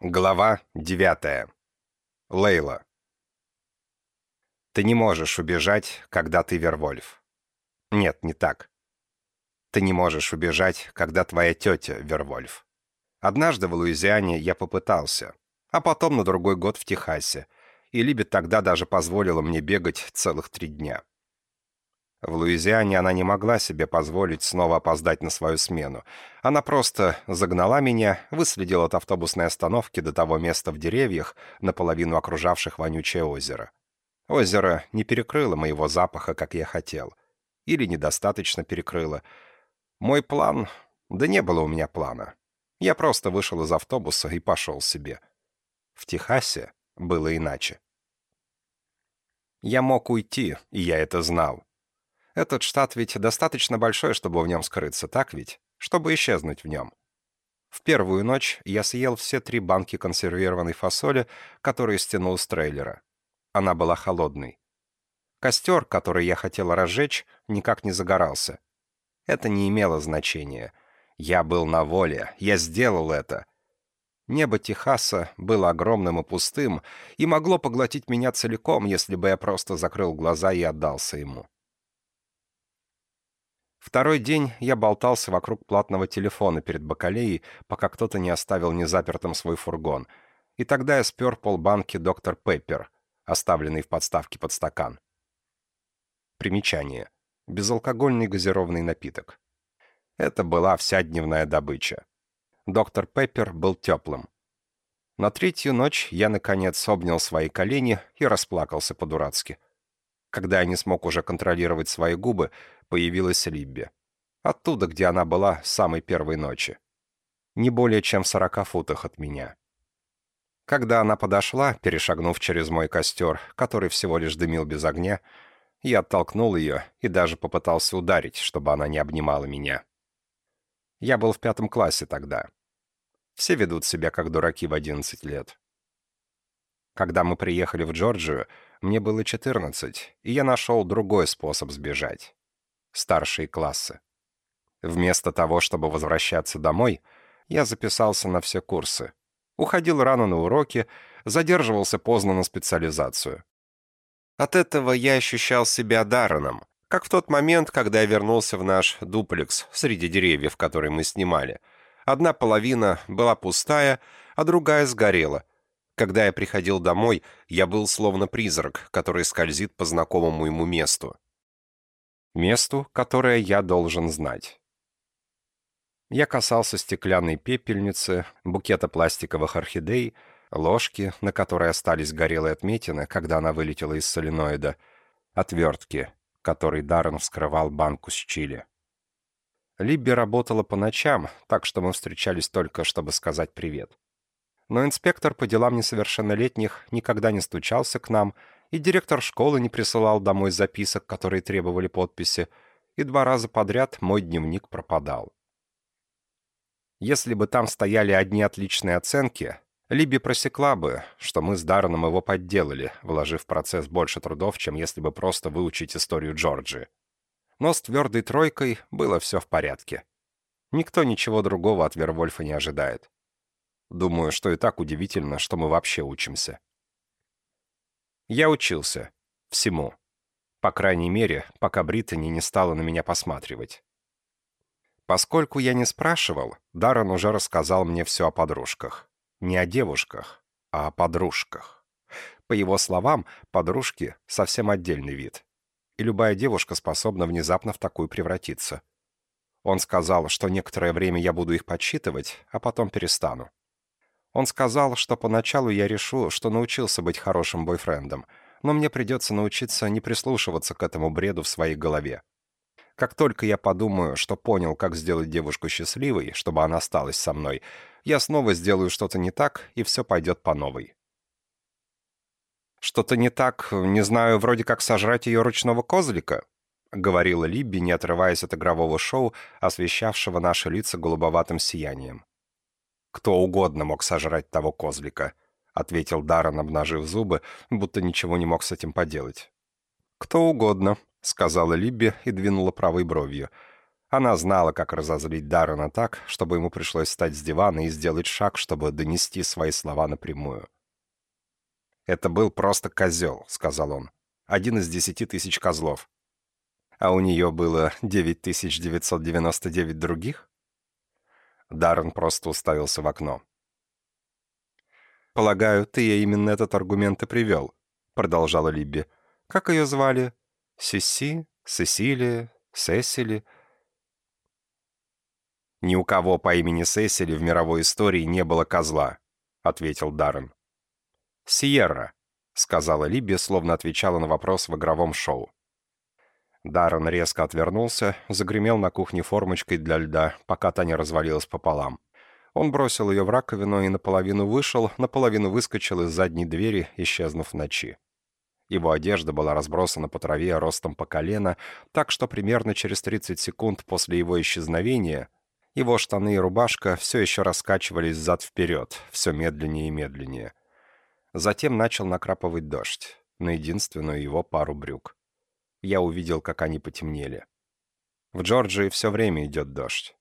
Глава 9. Лейла. Ты не можешь убежать, когда ты Вервольф. Нет, не так. Ты не можешь убежать, когда твоя тетя Вервольф. Однажды в Луизиане я попытался, а потом на другой год в Техасе, и Либи тогда даже позволила мне бегать целых три дня. В Луизиане она не могла себе позволить снова опоздать на свою смену. Она просто загнала меня, выследила от автобусной остановки до того места в деревьях, наполовину окружавших вонючее озеро. Озеро не перекрыло моего запаха, как я хотел. Или недостаточно перекрыло. Мой план... Да не было у меня плана. Я просто вышел из автобуса и пошел себе. В Техасе было иначе. Я мог уйти, и я это знал. Этот штат ведь достаточно большой, чтобы в нем скрыться, так ведь? Чтобы исчезнуть в нем. В первую ночь я съел все три банки консервированной фасоли, которые стянул с трейлера. Она была холодной. Костер, который я хотел разжечь, никак не загорался. Это не имело значения. Я был на воле, я сделал это. Небо Техаса было огромным и пустым, и могло поглотить меня целиком, если бы я просто закрыл глаза и отдался ему. Второй день я болтался вокруг платного телефона перед бакалеей, пока кто-то не оставил незапертым свой фургон. И тогда я спер полбанки доктор Пеппер, оставленный в подставке под стакан. Примечание. Безалкогольный газированный напиток. Это была вся дневная добыча. Доктор Пеппер был теплым. На третью ночь я, наконец, обнял свои колени и расплакался по-дурацки. Когда я не смог уже контролировать свои губы, появилась Либби. Оттуда, где она была с самой первой ночи. Не более чем в сорока футах от меня. Когда она подошла, перешагнув через мой костер, который всего лишь дымил без огня, я оттолкнул ее и даже попытался ударить, чтобы она не обнимала меня. Я был в пятом классе тогда. Все ведут себя как дураки в одиннадцать лет. Когда мы приехали в Джорджию, мне было 14, и я нашел другой способ сбежать. Старшие классы. Вместо того, чтобы возвращаться домой, я записался на все курсы. Уходил рано на уроки, задерживался поздно на специализацию. От этого я ощущал себя Дарреном, как в тот момент, когда я вернулся в наш дуплекс среди деревьев, которые мы снимали. Одна половина была пустая, а другая сгорела — когда я приходил домой, я был словно призрак, который скользит по знакомому ему месту. Месту, которое я должен знать. Я касался стеклянной пепельницы, букета пластиковых орхидей, ложки, на которой остались горелые отметины, когда она вылетела из соленоида, отвертки, которой Даррен вскрывал банку с чили. Либби работала по ночам, так что мы встречались только, чтобы сказать привет но инспектор по делам несовершеннолетних никогда не стучался к нам, и директор школы не присылал домой записок, которые требовали подписи, и два раза подряд мой дневник пропадал. Если бы там стояли одни отличные оценки, Либи просекла бы, что мы с Дарреном его подделали, вложив в процесс больше трудов, чем если бы просто выучить историю Джорджии. Но с твердой тройкой было все в порядке. Никто ничего другого от Вервольфа не ожидает. Думаю, что и так удивительно, что мы вообще учимся. Я учился. Всему. По крайней мере, пока Британи не стала на меня посматривать. Поскольку я не спрашивал, Даррен уже рассказал мне все о подружках. Не о девушках, а о подружках. По его словам, подружки — совсем отдельный вид. И любая девушка способна внезапно в такую превратиться. Он сказал, что некоторое время я буду их подсчитывать, а потом перестану. Он сказал, что поначалу я решу, что научился быть хорошим бойфрендом, но мне придется научиться не прислушиваться к этому бреду в своей голове. Как только я подумаю, что понял, как сделать девушку счастливой, чтобы она осталась со мной, я снова сделаю что-то не так, и все пойдет по новой. «Что-то не так, не знаю, вроде как сожрать ее ручного козлика?» — говорила Либби, не отрываясь от игрового шоу, освещавшего наши лица голубоватым сиянием. «Кто угодно мог сожрать того козлика», — ответил Даррен, обнажив зубы, будто ничего не мог с этим поделать. «Кто угодно», — сказала Либби и двинула правой бровью. Она знала, как разозлить Даррена так, чтобы ему пришлось встать с дивана и сделать шаг, чтобы донести свои слова напрямую. «Это был просто козел», — сказал он. «Один из десяти тысяч козлов». «А у нее было девять тысяч девятьсот девяносто девять других?» Даррен просто уставился в окно. «Полагаю, ты ей именно этот аргумент и привел», — продолжала Либби. «Как ее звали? Сиси? Сесилия? Сесили?» «Ни у кого по имени Сесили в мировой истории не было козла», — ответил Даррен. «Сиерра», — сказала Либби, словно отвечала на вопрос в игровом шоу. Даррен резко отвернулся, загремел на кухне формочкой для льда, пока та не развалилась пополам. Он бросил ее в раковину и наполовину вышел, наполовину выскочил из задней двери, исчезнув в ночи. Его одежда была разбросана по траве ростом по колено, так что примерно через 30 секунд после его исчезновения его штаны и рубашка все еще раскачивались зад-вперед, все медленнее и медленнее. Затем начал накрапывать дождь, на единственную его пару брюк. Я увидел, как они потемнели. В Джорджии все время идет дождь.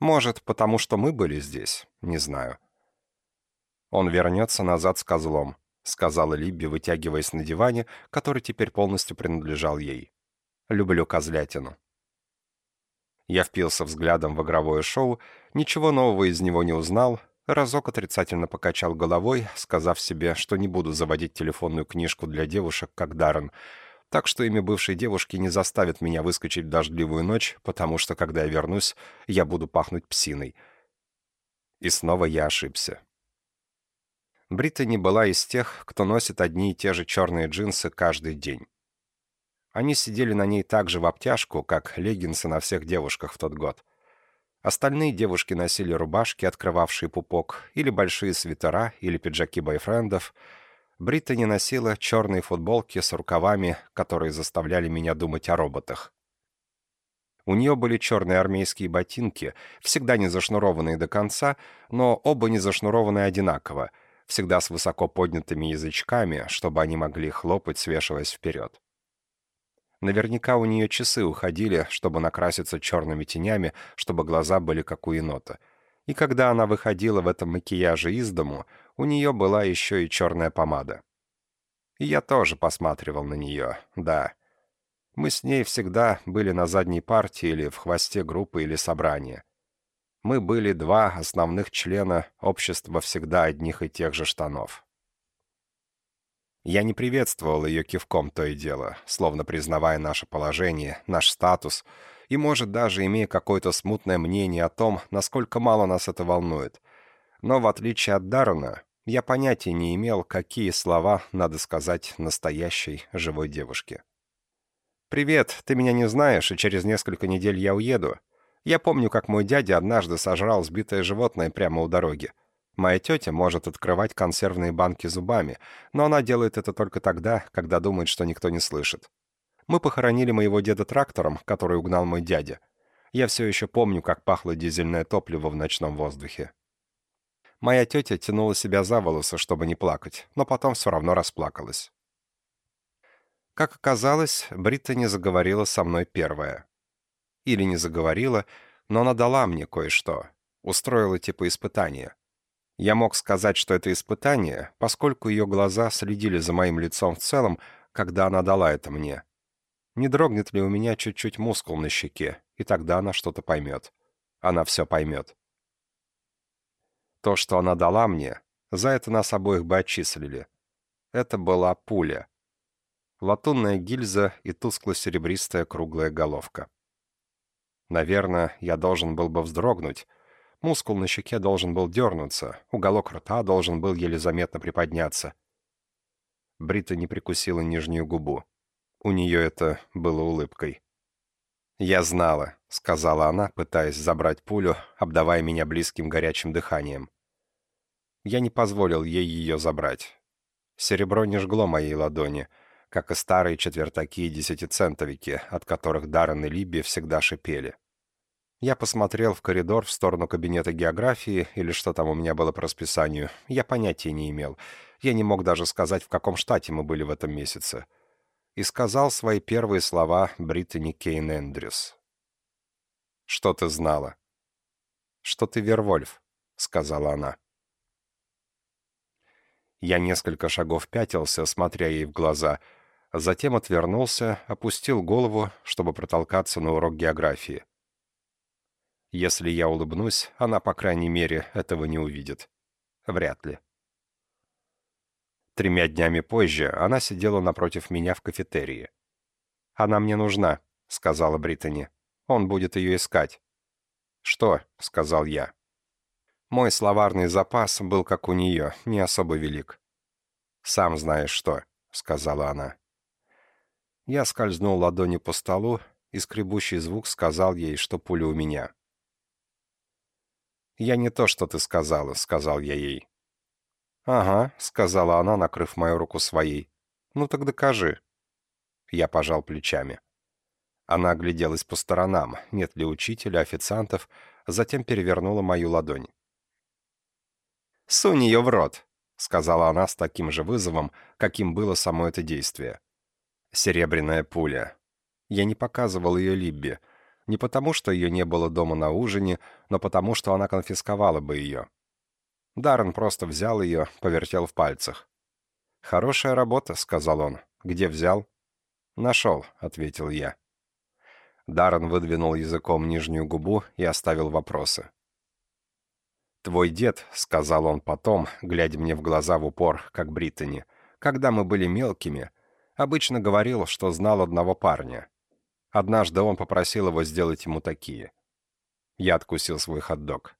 Может, потому что мы были здесь, не знаю. Он вернется назад с козлом, сказала Либби, вытягиваясь на диване, который теперь полностью принадлежал ей. Люблю козлятину. Я впился взглядом в игровое шоу, ничего нового из него не узнал, разок отрицательно покачал головой, сказав себе, что не буду заводить телефонную книжку для девушек, как Даррен, так что имя бывшей девушки не заставит меня выскочить в дождливую ночь, потому что, когда я вернусь, я буду пахнуть псиной. И снова я ошибся. Бриттани была из тех, кто носит одни и те же черные джинсы каждый день. Они сидели на ней так же в обтяжку, как леггинсы на всех девушках в тот год. Остальные девушки носили рубашки, открывавшие пупок, или большие свитера, или пиджаки бойфрендов. Бриттани носила черные футболки с рукавами, которые заставляли меня думать о роботах. У нее были черные армейские ботинки, всегда не зашнурованные до конца, но оба не зашнурованы одинаково, всегда с высоко поднятыми язычками, чтобы они могли хлопать, свешиваясь вперед. Наверняка у нее часы уходили, чтобы накраситься черными тенями, чтобы глаза были как у енота. И когда она выходила в этом макияже из дому, у нее была еще и черная помада. И я тоже посматривал на нее, да. Мы с ней всегда были на задней партии или в хвосте группы или собрания. Мы были два основных члена общества всегда одних и тех же штанов. Я не приветствовал ее кивком то и дело, словно признавая наше положение, наш статус, и, может, даже имея какое-то смутное мнение о том, насколько мало нас это волнует. Но, в отличие от Даррена, я понятия не имел, какие слова надо сказать настоящей живой девушке. «Привет, ты меня не знаешь, и через несколько недель я уеду. Я помню, как мой дядя однажды сожрал сбитое животное прямо у дороги. Моя тетя может открывать консервные банки зубами, но она делает это только тогда, когда думает, что никто не слышит. Мы похоронили моего деда трактором, который угнал мой дядя. Я все еще помню, как пахло дизельное топливо в ночном воздухе. Моя тетя тянула себя за волосы, чтобы не плакать, но потом все равно расплакалась. Как оказалось, Бриттани заговорила со мной первая. Или не заговорила, но она дала мне кое-что. Устроила типа испытания. Я мог сказать, что это испытание, поскольку ее глаза следили за моим лицом в целом, когда она дала это мне. Не дрогнет ли у меня чуть-чуть мускул на щеке, и тогда она что-то поймет. Она все поймет. То, что она дала мне, за это нас обоих бы отчислили. Это была пуля. Латунная гильза и тускло-серебристая круглая головка. Наверное, я должен был бы вздрогнуть, Мускул на щеке должен был дернуться, уголок рта должен был еле заметно приподняться. Брита не прикусила нижнюю губу. У нее это было улыбкой. «Я знала», — сказала она, пытаясь забрать пулю, обдавая меня близким горячим дыханием. Я не позволил ей ее забрать. Серебро не жгло моей ладони, как и старые четвертаки и десятицентовики, от которых Даррен и Либби всегда шипели. Я посмотрел в коридор в сторону кабинета географии, или что там у меня было по расписанию. Я понятия не имел. Я не мог даже сказать, в каком штате мы были в этом месяце. И сказал свои первые слова Бриттани Кейн Эндрюс. «Что ты знала?» «Что ты Вервольф», — сказала она. Я несколько шагов пятился, смотря ей в глаза, затем отвернулся, опустил голову, чтобы протолкаться на урок географии. Если я улыбнусь, она, по крайней мере, этого не увидит. Вряд ли. Тремя днями позже она сидела напротив меня в кафетерии. «Она мне нужна», — сказала Британи. «Он будет ее искать». «Что?» — сказал я. Мой словарный запас был, как у нее, не особо велик. «Сам знаешь что», — сказала она. Я скользнул ладонью по столу, и скребущий звук сказал ей, что пуля у меня. «Я не то, что ты сказала», — сказал я ей. «Ага», — сказала она, накрыв мою руку своей. «Ну так докажи». Я пожал плечами. Она огляделась по сторонам, нет ли учителя, официантов, затем перевернула мою ладонь. «Сунь ее в рот», — сказала она с таким же вызовом, каким было само это действие. «Серебряная пуля». Я не показывал ее Либби, не потому, что ее не было дома на ужине, но потому, что она конфисковала бы ее. Даррен просто взял ее, повертел в пальцах. «Хорошая работа», — сказал он. «Где взял?» «Нашел», — ответил я. Даррен выдвинул языком нижнюю губу и оставил вопросы. «Твой дед», — сказал он потом, глядя мне в глаза в упор, как Британи, «когда мы были мелкими, обычно говорил, что знал одного парня. Однажды он попросил его сделать ему такие. Я откусил свой хот-дог.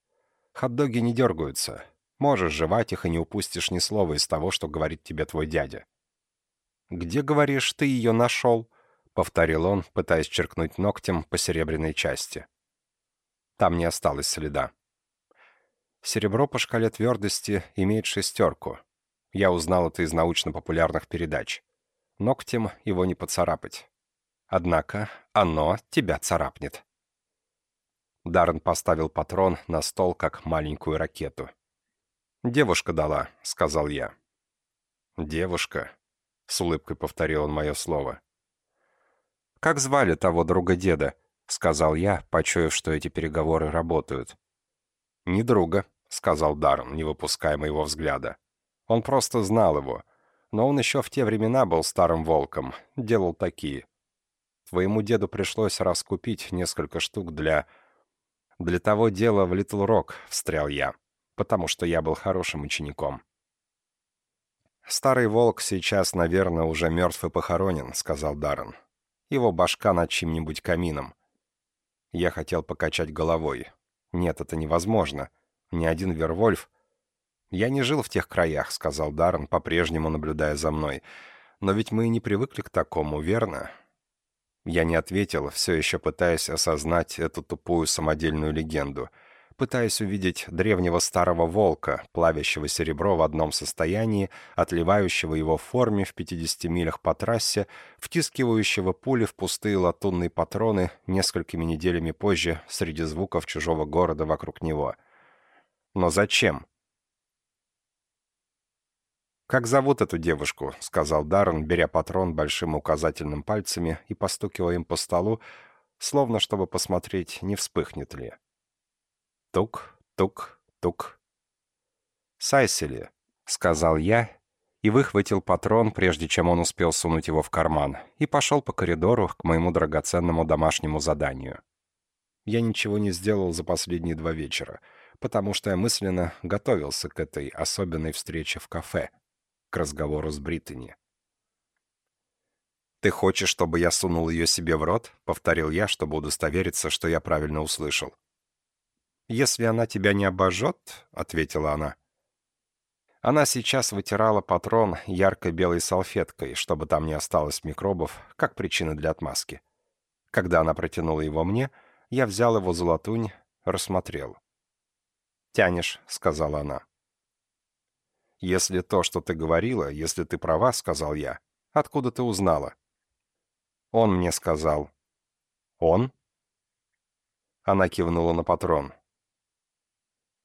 Хот-доги не дергаются. Можешь жевать их и не упустишь ни слова из того, что говорит тебе твой дядя. «Где, говоришь, ты ее нашел?» — повторил он, пытаясь черкнуть ногтем по серебряной части. Там не осталось следа. Серебро по шкале твердости имеет шестерку. Я узнал это из научно-популярных передач. Ногтем его не поцарапать. Однако оно тебя царапнет. Даррен поставил патрон на стол, как маленькую ракету. «Девушка дала», — сказал я. «Девушка», — с улыбкой повторил он мое слово. «Как звали того друга деда?» — сказал я, почуяв, что эти переговоры работают. «Не друга», — сказал Даррен, не выпуская моего взгляда. «Он просто знал его. Но он еще в те времена был старым волком, делал такие. Твоему деду пришлось раскупить несколько штук для... Для того дела в Литл Рок, встрял я, потому что я был хорошим учеником. «Старый волк сейчас, наверное, уже мертв и похоронен», — сказал Даррен. «Его башка над чьим-нибудь камином». Я хотел покачать головой. «Нет, это невозможно. Ни один Вервольф...» «Я не жил в тех краях», — сказал Даррен, по-прежнему наблюдая за мной. «Но ведь мы и не привыкли к такому, верно? Я не ответил, все еще пытаясь осознать эту тупую самодельную легенду, пытаясь увидеть древнего старого волка, плавящего серебро в одном состоянии, отливающего его в форме в 50 милях по трассе, втискивающего пули в пустые латунные патроны несколькими неделями позже среди звуков чужого города вокруг него. Но зачем? «Как зовут эту девушку?» — сказал Даррен, беря патрон большим указательным пальцами и постукивая им по столу, словно чтобы посмотреть, не вспыхнет ли. Тук, тук, тук. «Сайсели», — сказал я и выхватил патрон, прежде чем он успел сунуть его в карман, и пошел по коридору к моему драгоценному домашнему заданию. Я ничего не сделал за последние два вечера, потому что я мысленно готовился к этой особенной встрече в кафе — к разговору с Британи. «Ты хочешь, чтобы я сунул ее себе в рот?» — повторил я, чтобы удостовериться, что я правильно услышал. «Если она тебя не обожжет», — ответила она. Она сейчас вытирала патрон яркой белой салфеткой, чтобы там не осталось микробов, как причина для отмазки. Когда она протянула его мне, я взял его за латунь, рассмотрел. «Тянешь», — сказала она. «Если то, что ты говорила, если ты права», — сказал я, — «откуда ты узнала?» «Он мне сказал». «Он?» Она кивнула на патрон.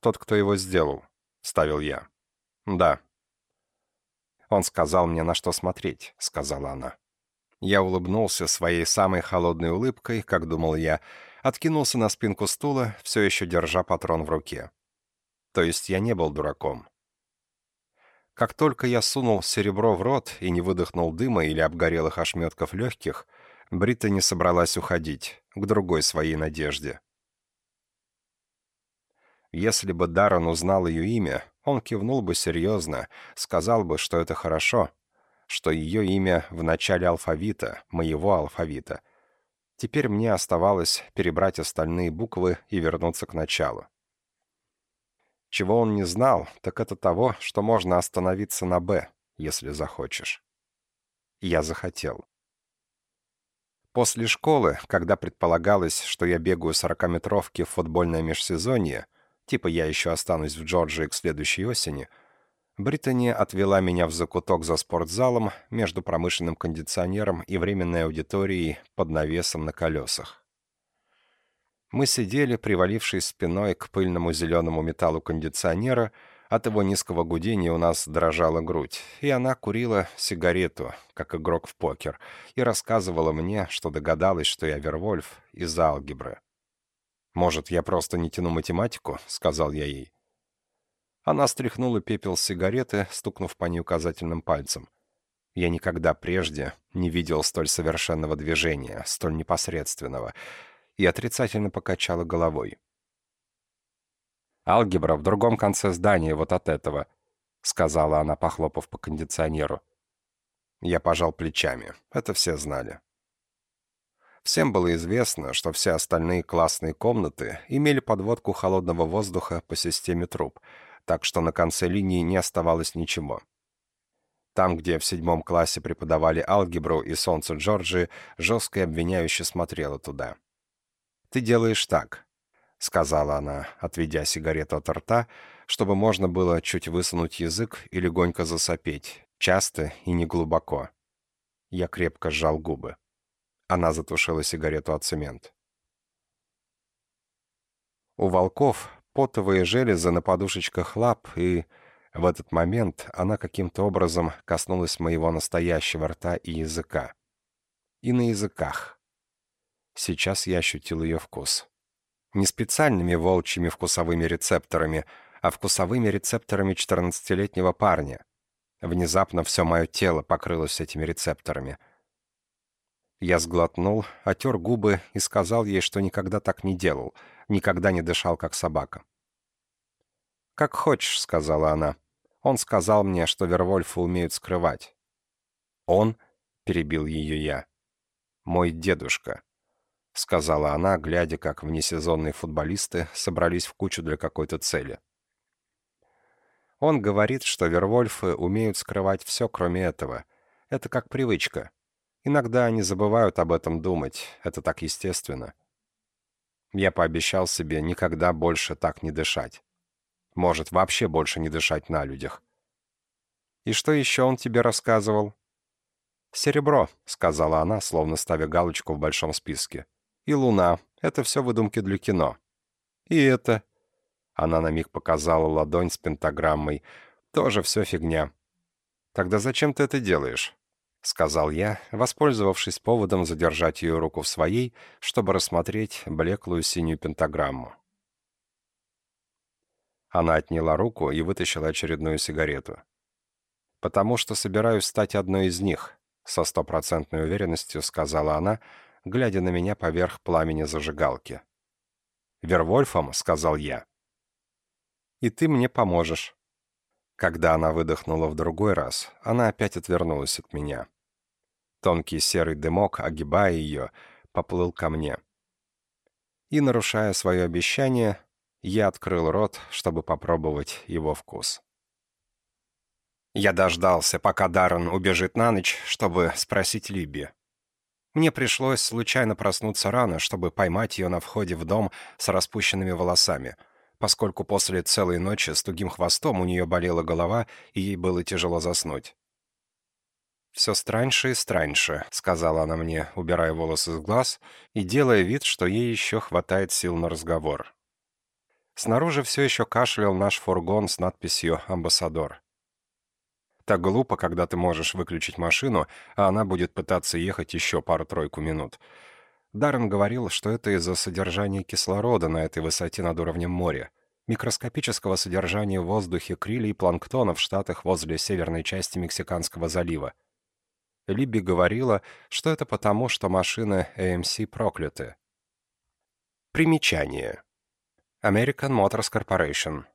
«Тот, кто его сделал», — ставил я. «Да». «Он сказал мне, на что смотреть», — сказала она. Я улыбнулся своей самой холодной улыбкой, как думал я, откинулся на спинку стула, все еще держа патрон в руке. То есть я не был дураком. Как только я сунул серебро в рот и не выдохнул дыма или обгорелых ошметков легких, Брита не собралась уходить, к другой своей надежде. Если бы Даррен узнал ее имя, он кивнул бы серьезно, сказал бы, что это хорошо, что ее имя в начале алфавита, моего алфавита. Теперь мне оставалось перебрать остальные буквы и вернуться к началу. Чего он не знал, так это того, что можно остановиться на «Б», если захочешь. Я захотел. После школы, когда предполагалось, что я бегаю сорокаметровки в футбольное межсезонье, типа я еще останусь в Джорджии к следующей осени, Британия отвела меня в закуток за спортзалом между промышленным кондиционером и временной аудиторией под навесом на колесах. Мы сидели, привалившись спиной к пыльному зеленому металлу кондиционера, от его низкого гудения у нас дрожала грудь, и она курила сигарету, как игрок в покер, и рассказывала мне, что догадалась, что я Вервольф из-за алгебры. «Может, я просто не тяну математику?» — сказал я ей. Она стряхнула пепел с сигареты, стукнув по ней указательным пальцем. Я никогда прежде не видел столь совершенного движения, столь непосредственного — и отрицательно покачала головой. «Алгебра в другом конце здания вот от этого», — сказала она, похлопав по кондиционеру. Я пожал плечами. Это все знали. Всем было известно, что все остальные классные комнаты имели подводку холодного воздуха по системе труб, так что на конце линии не оставалось ничего. Там, где в седьмом классе преподавали алгебру и солнце Джорджии, жестко и обвиняюще смотрела туда. «Ты делаешь так», — сказала она, отведя сигарету от рта, чтобы можно было чуть высунуть язык и легонько засопеть, часто и неглубоко. Я крепко сжал губы. Она затушила сигарету от цемент. У волков потовые железы на подушечках лап, и в этот момент она каким-то образом коснулась моего настоящего рта и языка. И на языках. Сейчас я ощутил ее вкус. Не специальными волчьими вкусовыми рецепторами, а вкусовыми рецепторами 14-летнего парня. Внезапно все мое тело покрылось этими рецепторами. Я сглотнул, отер губы и сказал ей, что никогда так не делал, никогда не дышал, как собака. «Как хочешь», — сказала она. «Он сказал мне, что Вервольфы умеют скрывать». «Он?» — перебил ее я. «Мой дедушка». — сказала она, глядя, как внесезонные футболисты собрались в кучу для какой-то цели. Он говорит, что вервольфы умеют скрывать все, кроме этого. Это как привычка. Иногда они забывают об этом думать, это так естественно. Я пообещал себе никогда больше так не дышать. Может, вообще больше не дышать на людях. «И что еще он тебе рассказывал?» «Серебро», — сказала она, словно ставя галочку в большом списке и Луна. Это все выдумки для кино. И это... Она на миг показала ладонь с пентаграммой. Тоже все фигня. Тогда зачем ты это делаешь? Сказал я, воспользовавшись поводом задержать ее руку в своей, чтобы рассмотреть блеклую синюю пентаграмму. Она отняла руку и вытащила очередную сигарету. «Потому что собираюсь стать одной из них», — со стопроцентной уверенностью сказала она, глядя на меня поверх пламени зажигалки. «Вервольфом», — сказал я. «И ты мне поможешь». Когда она выдохнула в другой раз, она опять отвернулась от меня. Тонкий серый дымок, огибая ее, поплыл ко мне. И, нарушая свое обещание, я открыл рот, чтобы попробовать его вкус. Я дождался, пока Даррен убежит на ночь, чтобы спросить Либи. Мне пришлось случайно проснуться рано, чтобы поймать ее на входе в дом с распущенными волосами, поскольку после целой ночи с тугим хвостом у нее болела голова, и ей было тяжело заснуть. «Все страньше и страньше», — сказала она мне, убирая волосы с глаз и делая вид, что ей еще хватает сил на разговор. Снаружи все еще кашлял наш фургон с надписью «Амбассадор». Так глупо, когда ты можешь выключить машину, а она будет пытаться ехать еще пару-тройку минут. Даррен говорил, что это из-за содержания кислорода на этой высоте над уровнем моря, микроскопического содержания в воздухе крилей и планктона в штатах возле северной части Мексиканского залива. Либби говорила, что это потому, что машины AMC прокляты. Примечание. American Motors Corporation.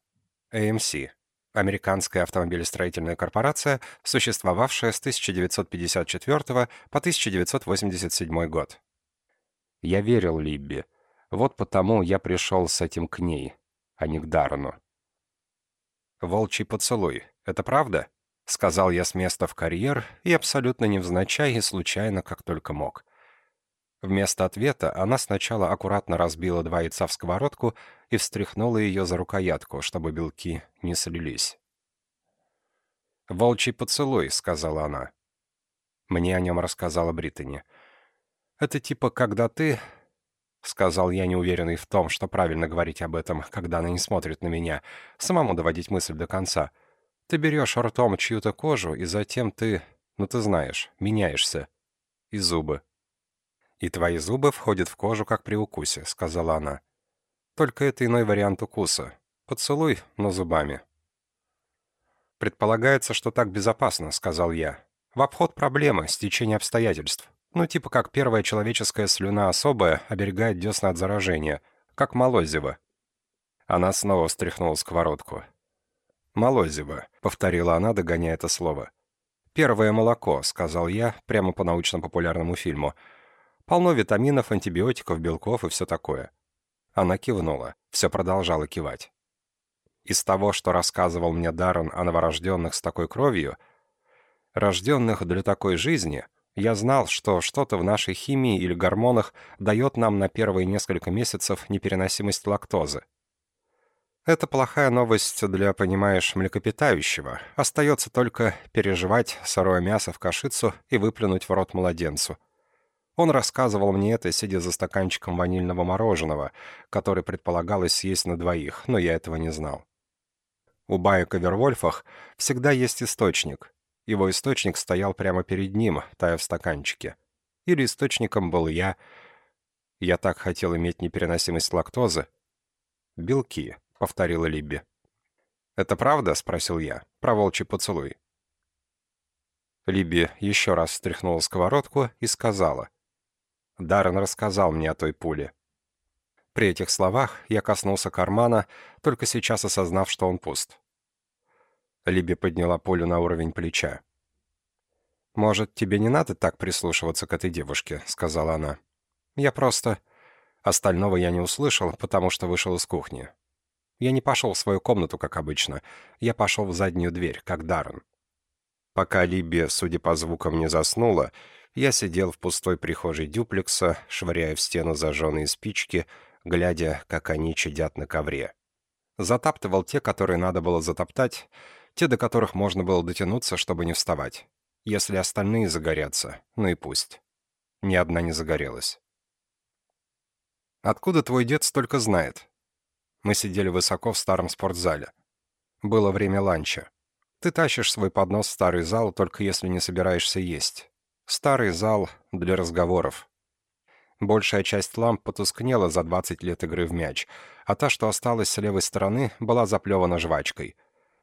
AMC. Американская автомобилестроительная корпорация, существовавшая с 1954 по 1987 год. Я верил Либби. Вот потому я пришел с этим к ней, а не к Дарну. «Волчий поцелуй. Это правда?» — сказал я с места в карьер и абсолютно невзначай и случайно, как только мог. Вместо ответа она сначала аккуратно разбила два яйца в сковородку и встряхнула ее за рукоятку, чтобы белки не слились. «Волчий поцелуй», — сказала она. Мне о нем рассказала Британи. «Это типа, когда ты...» — сказал я, неуверенный в том, что правильно говорить об этом, когда она не смотрит на меня, самому доводить мысль до конца. «Ты берешь ртом чью-то кожу, и затем ты... ну ты знаешь, меняешься. И зубы». «И твои зубы входят в кожу, как при укусе», — сказала она. «Только это иной вариант укуса. Поцелуй, но зубами». «Предполагается, что так безопасно», — сказал я. «В обход проблемы, стечение обстоятельств. Ну, типа как первая человеческая слюна особая оберегает десна от заражения, как молозиво». Она снова встряхнула сковородку. «Молозиво», — повторила она, догоняя это слово. «Первое молоко», — сказал я, прямо по научно-популярному фильму — Полно витаминов, антибиотиков, белков и все такое. Она кивнула, все продолжала кивать. Из того, что рассказывал мне Даррен о новорожденных с такой кровью, рожденных для такой жизни, я знал, что что-то в нашей химии или гормонах дает нам на первые несколько месяцев непереносимость лактозы. Это плохая новость для, понимаешь, млекопитающего. Остается только переживать сырое мясо в кашицу и выплюнуть в рот младенцу. Он рассказывал мне это, сидя за стаканчиком ванильного мороженого, который предполагалось съесть на двоих, но я этого не знал. У баек о Вервольфах всегда есть источник. Его источник стоял прямо перед ним, тая в стаканчике. Или источником был я. Я так хотел иметь непереносимость лактозы. «Белки», — повторила Либби. «Это правда?» — спросил я. «Про волчий поцелуй». Либби еще раз встряхнула сковородку и сказала — Даррен рассказал мне о той пуле. При этих словах я коснулся кармана, только сейчас осознав, что он пуст. Либи подняла пулю на уровень плеча. «Может, тебе не надо так прислушиваться к этой девушке?» — сказала она. «Я просто...» Остального я не услышал, потому что вышел из кухни. Я не пошел в свою комнату, как обычно. Я пошел в заднюю дверь, как Даррен. Пока Либи, судя по звукам, не заснула, я сидел в пустой прихожей дюплекса, швыряя в стену зажженные спички, глядя, как они чадят на ковре. Затаптывал те, которые надо было затоптать, те, до которых можно было дотянуться, чтобы не вставать. Если остальные загорятся, ну и пусть. Ни одна не загорелась. «Откуда твой дед столько знает?» Мы сидели высоко в старом спортзале. Было время ланча. Ты тащишь свой поднос в старый зал, только если не собираешься есть. Старый зал для разговоров. Большая часть ламп потускнела за 20 лет игры в мяч, а та, что осталась с левой стороны, была заплевана жвачкой.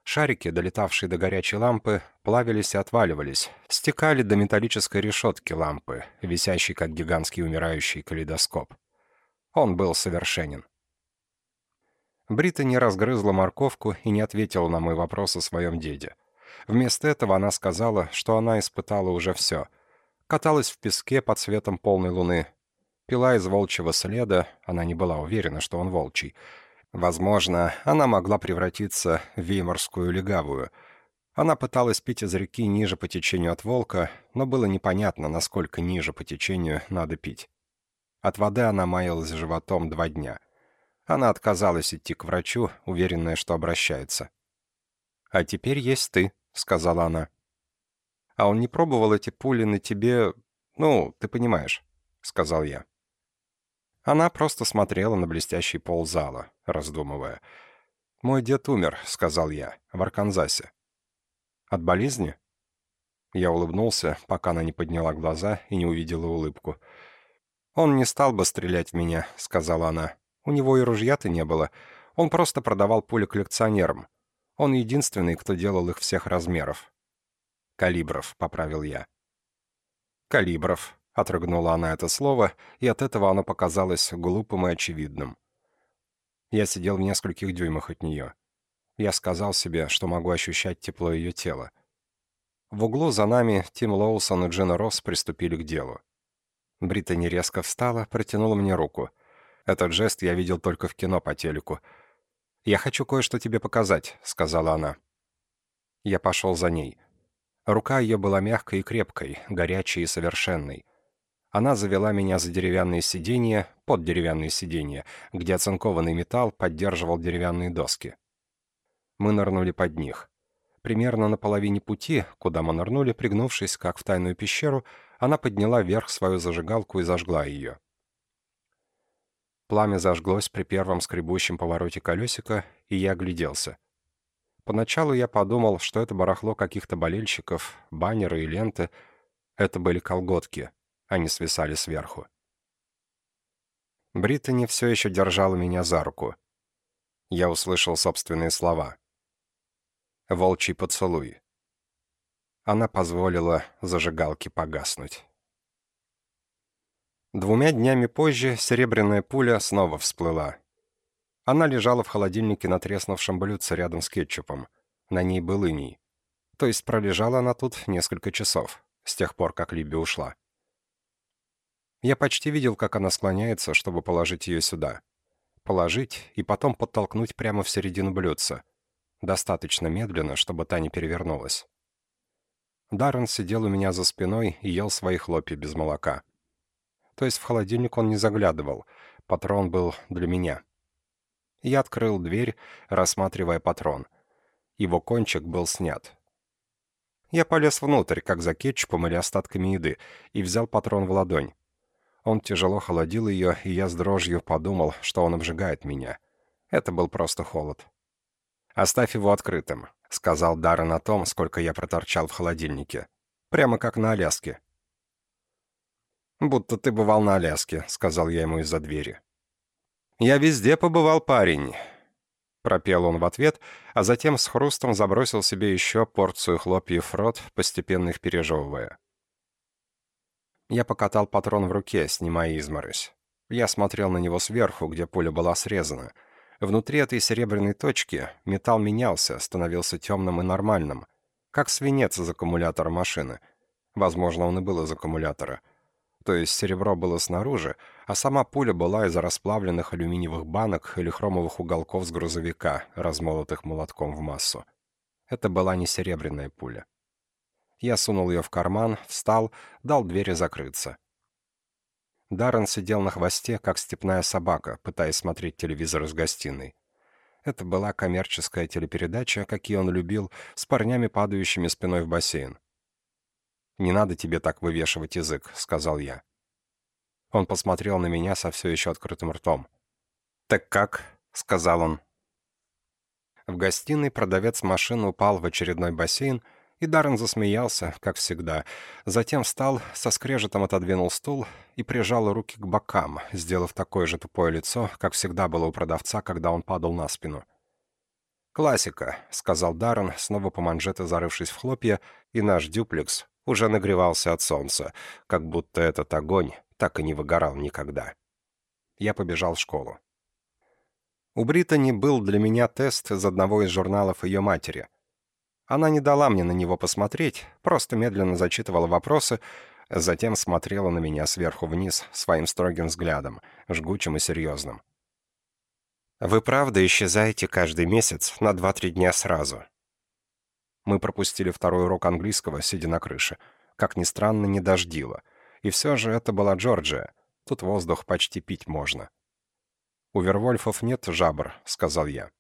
Шарики, долетавшие до горячей лампы, плавились и отваливались, стекали до металлической решетки лампы, висящей как гигантский умирающий калейдоскоп. Он был совершенен. Брита не разгрызла морковку и не ответила на мой вопрос о своем деде. Вместо этого она сказала, что она испытала уже все — каталась в песке под светом полной луны, пила из волчьего следа, она не была уверена, что он волчий. Возможно, она могла превратиться в веймарскую легавую. Она пыталась пить из реки ниже по течению от волка, но было непонятно, насколько ниже по течению надо пить. От воды она маялась животом два дня. Она отказалась идти к врачу, уверенная, что обращается. «А теперь есть ты», — сказала она. А он не пробовал эти пули на тебе... Ну, ты понимаешь», — сказал я. Она просто смотрела на блестящий пол зала, раздумывая. «Мой дед умер», — сказал я, — «в Арканзасе». «От болезни?» Я улыбнулся, пока она не подняла глаза и не увидела улыбку. «Он не стал бы стрелять в меня», — сказала она. «У него и ружья-то не было. Он просто продавал пули коллекционерам. Он единственный, кто делал их всех размеров». «Калибров», — поправил я. «Калибров», — отрыгнула она это слово, и от этого оно показалось глупым и очевидным. Я сидел в нескольких дюймах от нее. Я сказал себе, что могу ощущать тепло ее тела. В углу за нами Тим Лоусон и Джина Росс приступили к делу. Бриттани резко встала, протянула мне руку. Этот жест я видел только в кино по телеку. «Я хочу кое-что тебе показать», — сказала она. Я пошел за ней. Рука ее была мягкой и крепкой, горячей и совершенной. Она завела меня за деревянные сиденья, под деревянные сиденья, где оцинкованный металл поддерживал деревянные доски. Мы нырнули под них. Примерно на половине пути, куда мы нырнули, пригнувшись, как в тайную пещеру, она подняла вверх свою зажигалку и зажгла ее. Пламя зажглось при первом скребущем повороте колесика, и я огляделся. Поначалу я подумал, что это барахло каких-то болельщиков, баннеры и ленты. Это были колготки. Они свисали сверху. Бриттани все еще держала меня за руку. Я услышал собственные слова. «Волчий поцелуй». Она позволила зажигалке погаснуть. Двумя днями позже серебряная пуля снова всплыла. Она лежала в холодильнике на треснувшем блюдце рядом с кетчупом. На ней был иней. То есть пролежала она тут несколько часов, с тех пор, как Либи ушла. Я почти видел, как она склоняется, чтобы положить ее сюда. Положить и потом подтолкнуть прямо в середину блюдца. Достаточно медленно, чтобы та не перевернулась. Даррен сидел у меня за спиной и ел свои хлопья без молока. То есть в холодильник он не заглядывал. Патрон был для меня. Я открыл дверь, рассматривая патрон. Его кончик был снят. Я полез внутрь, как за кетчупом или остатками еды, и взял патрон в ладонь. Он тяжело холодил ее, и я с дрожью подумал, что он обжигает меня. Это был просто холод. «Оставь его открытым», — сказал Даррен о том, сколько я проторчал в холодильнике. «Прямо как на Аляске». «Будто ты бывал на Аляске», — сказал я ему из-за двери. «Я везде побывал, парень», — пропел он в ответ, а затем с хрустом забросил себе еще порцию хлопьев в рот, постепенно их пережевывая. Я покатал патрон в руке, снимая изморозь. Я смотрел на него сверху, где пуля была срезана. Внутри этой серебряной точки металл менялся, становился темным и нормальным, как свинец из аккумулятора машины. Возможно, он и был из аккумулятора. То есть серебро было снаружи, а сама пуля была из расплавленных алюминиевых банок или хромовых уголков с грузовика, размолотых молотком в массу. Это была не серебряная пуля. Я сунул ее в карман, встал, дал двери закрыться. Даррен сидел на хвосте, как степная собака, пытаясь смотреть телевизор из гостиной. Это была коммерческая телепередача, какие он любил, с парнями, падающими спиной в бассейн. «Не надо тебе так вывешивать язык», — сказал я. Он посмотрел на меня со все еще открытым ртом. «Так как?» — сказал он. В гостиной продавец машин упал в очередной бассейн, и Даррен засмеялся, как всегда. Затем встал, со скрежетом отодвинул стул и прижал руки к бокам, сделав такое же тупое лицо, как всегда было у продавца, когда он падал на спину. «Классика», — сказал Даррен, снова по манжете зарывшись в хлопья, и наш дюплекс уже нагревался от солнца, как будто этот огонь так и не выгорал никогда. Я побежал в школу. У Британи был для меня тест из одного из журналов ее матери — она не дала мне на него посмотреть, просто медленно зачитывала вопросы, затем смотрела на меня сверху вниз своим строгим взглядом, жгучим и серьезным. «Вы правда исчезаете каждый месяц на 2-3 дня сразу?» Мы пропустили второй урок английского, сидя на крыше. Как ни странно, не дождило. И все же это была Джорджия. Тут воздух почти пить можно. «У Вервольфов нет жабр», — сказал я.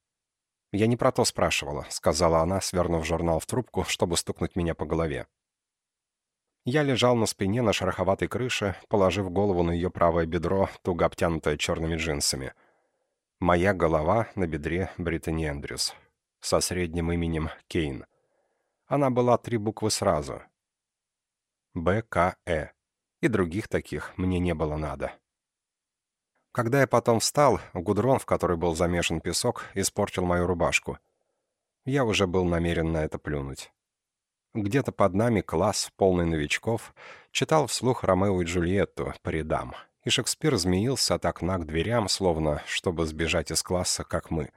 «Я не про то спрашивала», — сказала она, свернув журнал в трубку, чтобы стукнуть меня по голове. Я лежал на спине на шероховатой крыше, положив голову на ее правое бедро, туго обтянутое черными джинсами. Моя голова на бедре Британи Эндрюс, со средним именем Кейн. Она была три буквы сразу. Б, К, Э. И других таких мне не было надо. Когда я потом встал, гудрон, в который был замешан песок, испортил мою рубашку. Я уже был намерен на это плюнуть. Где-то под нами класс, полный новичков, читал вслух Ромео и Джульетту по рядам, и Шекспир змеился от окна к дверям, словно чтобы сбежать из класса, как мы.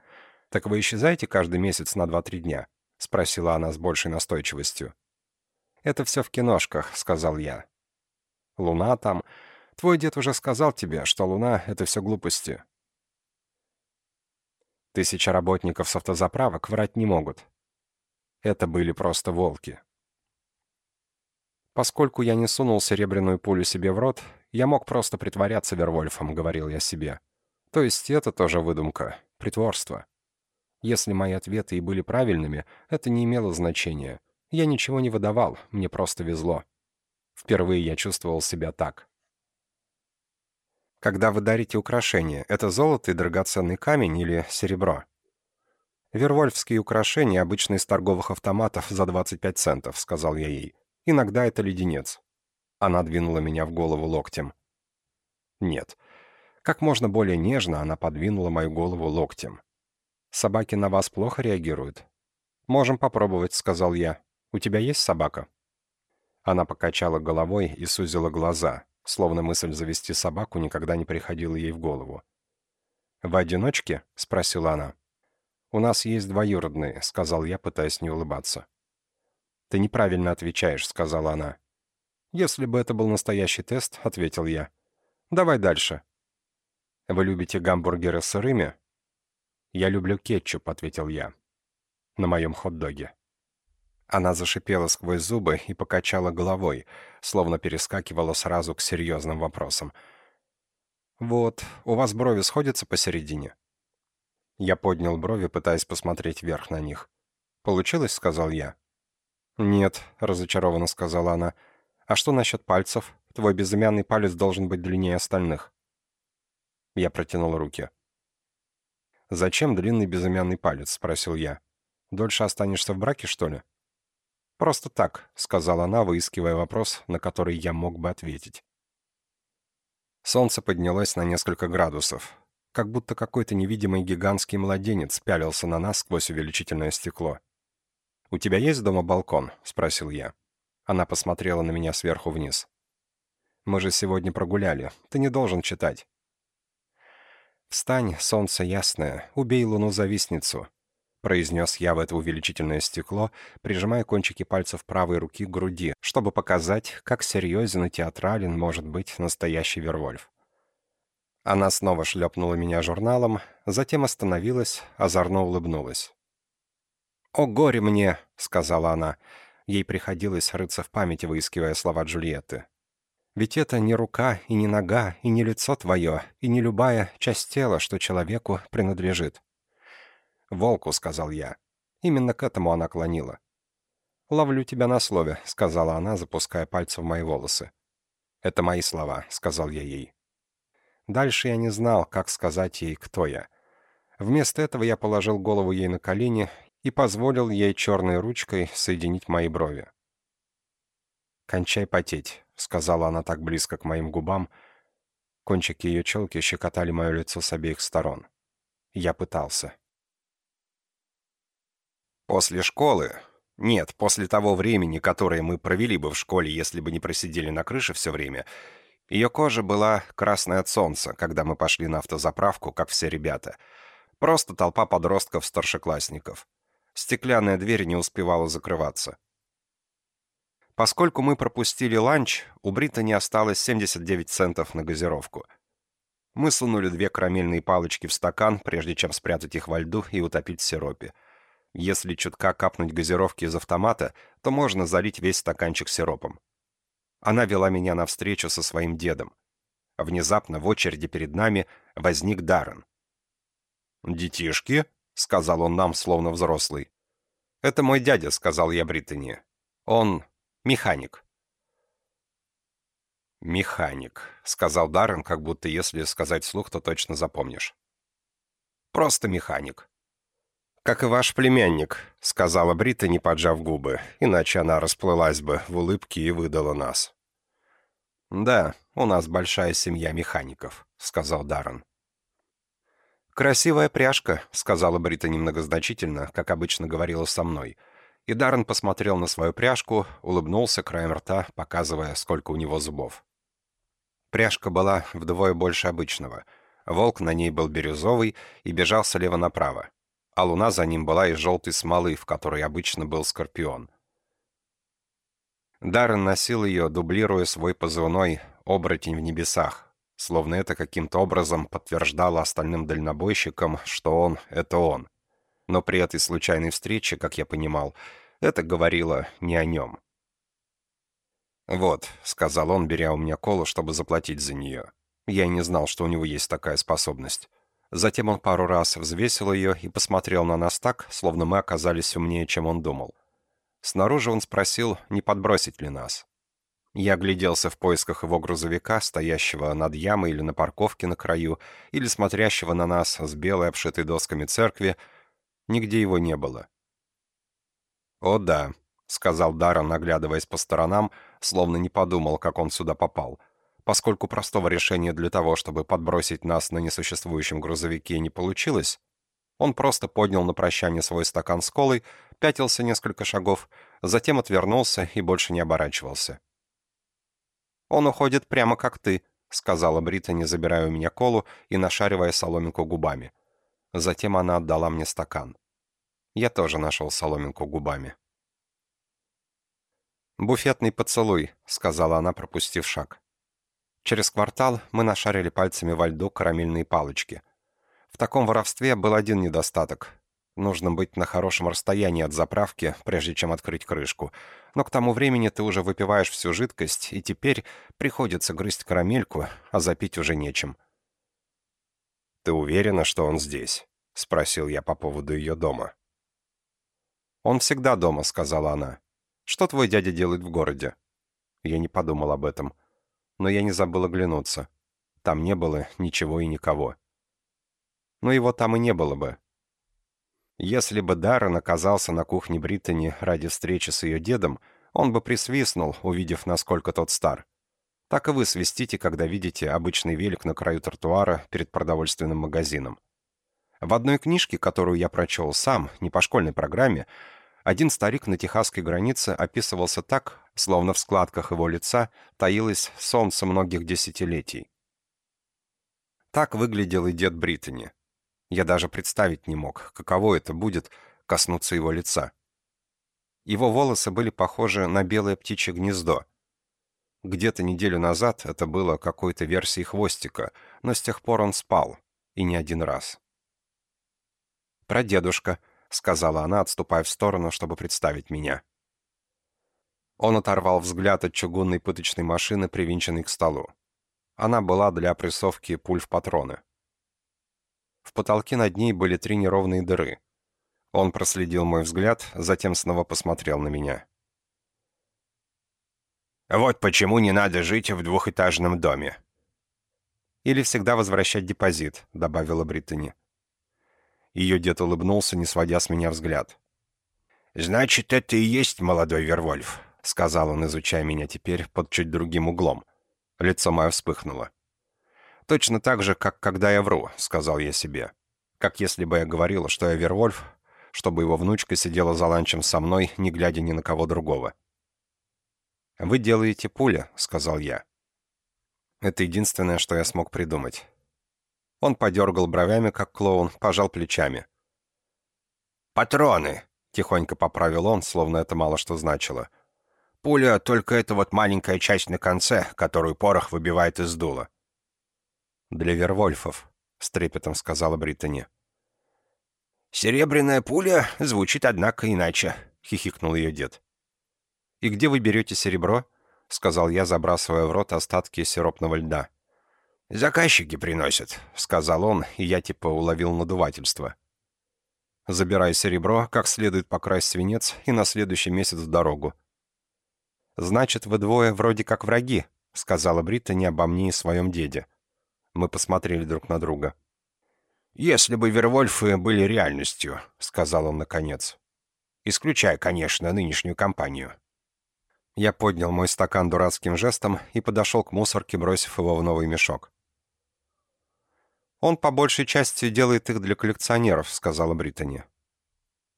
«Так вы исчезаете каждый месяц на два-три дня?» — спросила она с большей настойчивостью. «Это все в киношках», — сказал я. «Луна там. Твой дед уже сказал тебе, что Луна — это все глупости. Тысяча работников с автозаправок врать не могут. Это были просто волки. Поскольку я не сунул серебряную пулю себе в рот, я мог просто притворяться Вервольфом, говорил я себе. То есть это тоже выдумка, притворство. Если мои ответы и были правильными, это не имело значения. Я ничего не выдавал, мне просто везло. Впервые я чувствовал себя так. Когда вы дарите украшения, это золото и драгоценный камень или серебро? «Вервольфские украшения обычно из торговых автоматов за 25 центов», — сказал я ей. «Иногда это леденец». Она двинула меня в голову локтем. «Нет». Как можно более нежно она подвинула мою голову локтем. «Собаки на вас плохо реагируют?» «Можем попробовать», — сказал я. «У тебя есть собака?» Она покачала головой и сузила глаза словно мысль завести собаку никогда не приходила ей в голову. «В одиночке?» — спросила она. «У нас есть двоюродные», — сказал я, пытаясь не улыбаться. «Ты неправильно отвечаешь», — сказала она. «Если бы это был настоящий тест», — ответил я. «Давай дальше». «Вы любите гамбургеры сырыми?» «Я люблю кетчуп», — ответил я. «На моем хот-доге». Она зашипела сквозь зубы и покачала головой, словно перескакивала сразу к серьезным вопросам. «Вот, у вас брови сходятся посередине?» Я поднял брови, пытаясь посмотреть вверх на них. «Получилось?» — сказал я. «Нет», — разочарованно сказала она. «А что насчет пальцев? Твой безымянный палец должен быть длиннее остальных». Я протянул руки. «Зачем длинный безымянный палец?» — спросил я. «Дольше останешься в браке, что ли?» «Просто так», — сказала она, выискивая вопрос, на который я мог бы ответить. Солнце поднялось на несколько градусов, как будто какой-то невидимый гигантский младенец пялился на нас сквозь увеличительное стекло. «У тебя есть дома балкон?» — спросил я. Она посмотрела на меня сверху вниз. «Мы же сегодня прогуляли. Ты не должен читать». «Встань, солнце ясное, убей луну-завистницу. — произнес я в это увеличительное стекло, прижимая кончики пальцев правой руки к груди, чтобы показать, как серьезен и театрален может быть настоящий Вервольф. Она снова шлепнула меня журналом, затем остановилась, озорно улыбнулась. «О, горе мне!» — сказала она. Ей приходилось рыться в памяти, выискивая слова Джульетты. «Ведь это не рука и не нога, и не лицо твое, и не любая часть тела, что человеку принадлежит. «Волку», — сказал я. Именно к этому она клонила. «Ловлю тебя на слове», — сказала она, запуская пальцы в мои волосы. «Это мои слова», — сказал я ей. Дальше я не знал, как сказать ей, кто я. Вместо этого я положил голову ей на колени и позволил ей черной ручкой соединить мои брови. «Кончай потеть», — сказала она так близко к моим губам. Кончики ее челки щекотали мое лицо с обеих сторон. Я пытался. После школы? Нет, после того времени, которое мы провели бы в школе, если бы не просидели на крыше все время, ее кожа была красной от солнца, когда мы пошли на автозаправку, как все ребята. Просто толпа подростков-старшеклассников. Стеклянная дверь не успевала закрываться. Поскольку мы пропустили ланч, у Брита не осталось 79 центов на газировку. Мы сунули две карамельные палочки в стакан, прежде чем спрятать их во льду и утопить в сиропе. Если чутка капнуть газировки из автомата, то можно залить весь стаканчик сиропом. Она вела меня навстречу со своим дедом. Внезапно в очереди перед нами возник Даррен. «Детишки?» — сказал он нам, словно взрослый. «Это мой дядя», — сказал я Британи. «Он механик». «Механик», — сказал Даррен, как будто если сказать вслух, то точно запомнишь. «Просто механик». «Как и ваш племянник», — сказала Брита, не поджав губы, иначе она расплылась бы в улыбке и выдала нас. «Да, у нас большая семья механиков», — сказал Даррен. «Красивая пряжка», — сказала Брита немногозначительно, как обычно говорила со мной. И Даррен посмотрел на свою пряжку, улыбнулся краем рта, показывая, сколько у него зубов. Пряжка была вдвое больше обычного. Волк на ней был бирюзовый и бежал слева направо. А луна за ним была из желтой смолы, в которой обычно был скорпион. Даррен носил ее, дублируя свой позывной «оборотень в небесах», словно это каким-то образом подтверждало остальным дальнобойщикам, что он — это он. Но при этой случайной встрече, как я понимал, это говорило не о нем. «Вот», — сказал он, беря у меня колу, чтобы заплатить за нее. Я не знал, что у него есть такая способность. Затем он пару раз взвесил ее и посмотрел на нас так, словно мы оказались умнее, чем он думал. Снаружи он спросил, не подбросить ли нас. Я огляделся в поисках его грузовика, стоящего над ямой или на парковке на краю, или смотрящего на нас с белой обшитой досками церкви. Нигде его не было. «О да», — сказал Даррен, наглядываясь по сторонам, словно не подумал, как он сюда попал. Поскольку простого решения для того, чтобы подбросить нас на несуществующем грузовике, не получилось, он просто поднял на прощание свой стакан с колой, пятился несколько шагов, затем отвернулся и больше не оборачивался. «Он уходит прямо как ты», — сказала Бриттани, забирая у меня колу и нашаривая соломинку губами. Затем она отдала мне стакан. Я тоже нашел соломинку губами. «Буфетный поцелуй», — сказала она, пропустив шаг. Через квартал мы нашарили пальцами во льду карамельные палочки. В таком воровстве был один недостаток. Нужно быть на хорошем расстоянии от заправки, прежде чем открыть крышку. Но к тому времени ты уже выпиваешь всю жидкость, и теперь приходится грызть карамельку, а запить уже нечем. «Ты уверена, что он здесь?» — спросил я по поводу ее дома. «Он всегда дома», — сказала она. «Что твой дядя делает в городе?» Я не подумал об этом. Но я не забыл оглянуться. Там не было ничего и никого но его там и не было бы. Если бы Даррен оказался на кухне Бриттани ради встречи с ее дедом, он бы присвистнул, увидев, насколько тот стар. Так и вы свистите, когда видите обычный велик на краю тротуара перед продовольственным магазином. В одной книжке, которую я прочел сам, не по школьной программе, один старик на техасской границе описывался так, словно в складках его лица таилось солнце многих десятилетий. Так выглядел и дед Британи. Я даже представить не мог, каково это будет коснуться его лица. Его волосы были похожи на белое птичье гнездо. Где-то неделю назад это было какой-то версией хвостика, но с тех пор он спал, и не один раз. «Прадедушка», — сказала она, отступая в сторону, чтобы представить меня. Он оторвал взгляд от чугунной пыточной машины, привинченной к столу. Она была для прессовки пуль в патроны. В потолке над ней были три неровные дыры. Он проследил мой взгляд, затем снова посмотрел на меня. «Вот почему не надо жить в двухэтажном доме». «Или всегда возвращать депозит», — добавила Бриттани. Ее дед улыбнулся, не сводя с меня взгляд. «Значит, это и есть молодой Вервольф», — сказал он, изучая меня теперь под чуть другим углом. Лицо мое вспыхнуло. «Точно так же, как когда я вру», — сказал я себе. Как если бы я говорил, что я Вервольф, чтобы его внучка сидела за ланчем со мной, не глядя ни на кого другого. «Вы делаете пуля», — сказал я. Это единственное, что я смог придумать. Он подергал бровями, как клоун, пожал плечами. «Патроны», — тихонько поправил он, словно это мало что значило. «Пуля — только это вот маленькая часть на конце, которую порох выбивает из дула. «Для Вервольфов», — с трепетом сказала Британи. «Серебряная пуля звучит, однако, иначе», — хихикнул ее дед. «И где вы берете серебро?» — сказал я, забрасывая в рот остатки сиропного льда. «Заказчики приносят», — сказал он, и я типа уловил надувательство. «Забирай серебро, как следует покрась свинец, и на следующий месяц в дорогу». «Значит, вы двое вроде как враги», — сказала Бриттани обо мне и своем деде. Мы посмотрели друг на друга. «Если бы Вервольфы были реальностью», — сказал он наконец. «Исключая, конечно, нынешнюю компанию». Я поднял мой стакан дурацким жестом и подошел к мусорке, бросив его в новый мешок. «Он по большей части делает их для коллекционеров», — сказала Британи.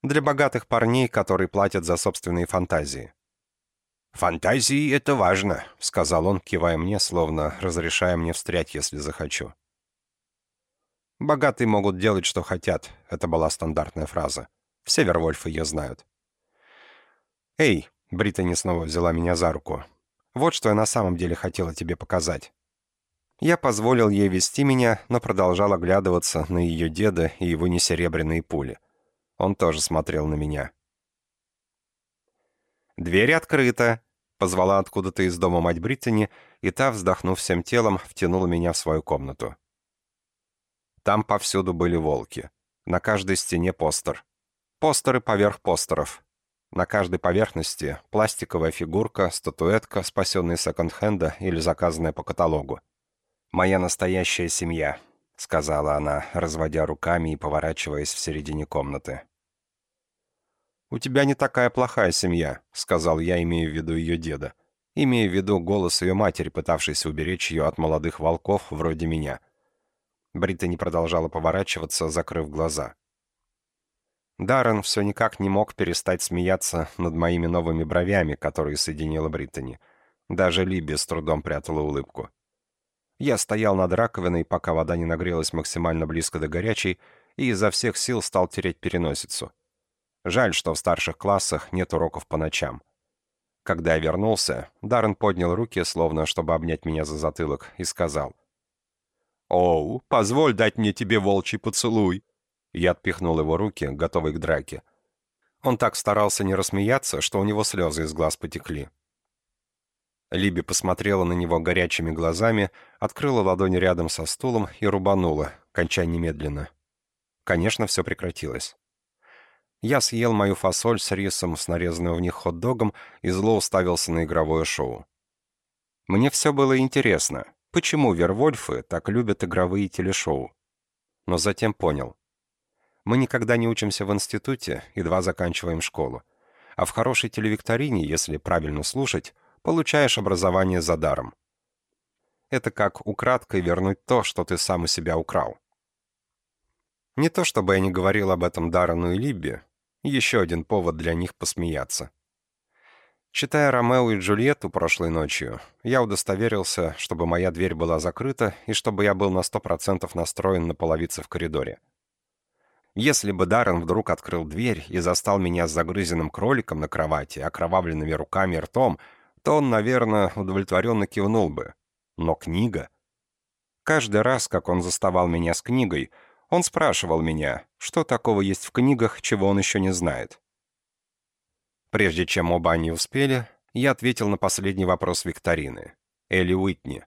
«Для богатых парней, которые платят за собственные фантазии». «Фантазии — это важно», — сказал он, кивая мне, словно разрешая мне встрять, если захочу. «Богатые могут делать, что хотят», — это была стандартная фраза. Все Вервольфы ее знают. «Эй!» — Британи снова взяла меня за руку. «Вот что я на самом деле хотела тебе показать». Я позволил ей вести меня, но продолжал оглядываться на ее деда и его несеребряные пули. Он тоже смотрел на меня. «Дверь открыта!» — позвала откуда-то из дома мать Британи, и та, вздохнув всем телом, втянула меня в свою комнату. Там повсюду были волки. На каждой стене постер. Постеры поверх постеров. На каждой поверхности пластиковая фигурка, статуэтка, спасенная секонд-хенда или заказанная по каталогу. «Моя настоящая семья», — сказала она, разводя руками и поворачиваясь в середине комнаты. «У тебя не такая плохая семья», — сказал я, имея в виду ее деда. Имея в виду голос ее матери, пытавшейся уберечь ее от молодых волков вроде меня. Брита не продолжала поворачиваться, закрыв глаза. Даррен все никак не мог перестать смеяться над моими новыми бровями, которые соединила Британи. Даже Либи с трудом прятала улыбку. Я стоял над раковиной, пока вода не нагрелась максимально близко до горячей, и изо всех сил стал тереть переносицу. Жаль, что в старших классах нет уроков по ночам. Когда я вернулся, Даррен поднял руки, словно чтобы обнять меня за затылок, и сказал. «Оу, позволь дать мне тебе волчий поцелуй!» Я отпихнул его руки, готовый к драке. Он так старался не рассмеяться, что у него слезы из глаз потекли. Либи посмотрела на него горячими глазами, открыла ладони рядом со стулом и рубанула, кончая немедленно. Конечно, все прекратилось. Я съел мою фасоль с рисом, с нарезанным в них хот-догом, и зло уставился на игровое шоу. Мне все было интересно, почему Вервольфы так любят игровые телешоу. Но затем понял. Мы никогда не учимся в институте, едва заканчиваем школу. А в хорошей телевикторине, если правильно слушать, получаешь образование за даром. Это как украдкой вернуть то, что ты сам у себя украл. Не то чтобы я не говорил об этом Дарану и Либби, еще один повод для них посмеяться. Читая «Ромео и Джульетту» прошлой ночью, я удостоверился, чтобы моя дверь была закрыта и чтобы я был на сто процентов настроен на половице в коридоре. Если бы Даррен вдруг открыл дверь и застал меня с загрызенным кроликом на кровати, окровавленными руками и ртом, то он, наверное, удовлетворенно кивнул бы. Но книга... Каждый раз, как он заставал меня с книгой, он спрашивал меня, что такого есть в книгах, чего он еще не знает. Прежде чем оба они успели, я ответил на последний вопрос викторины. Элли Уитни.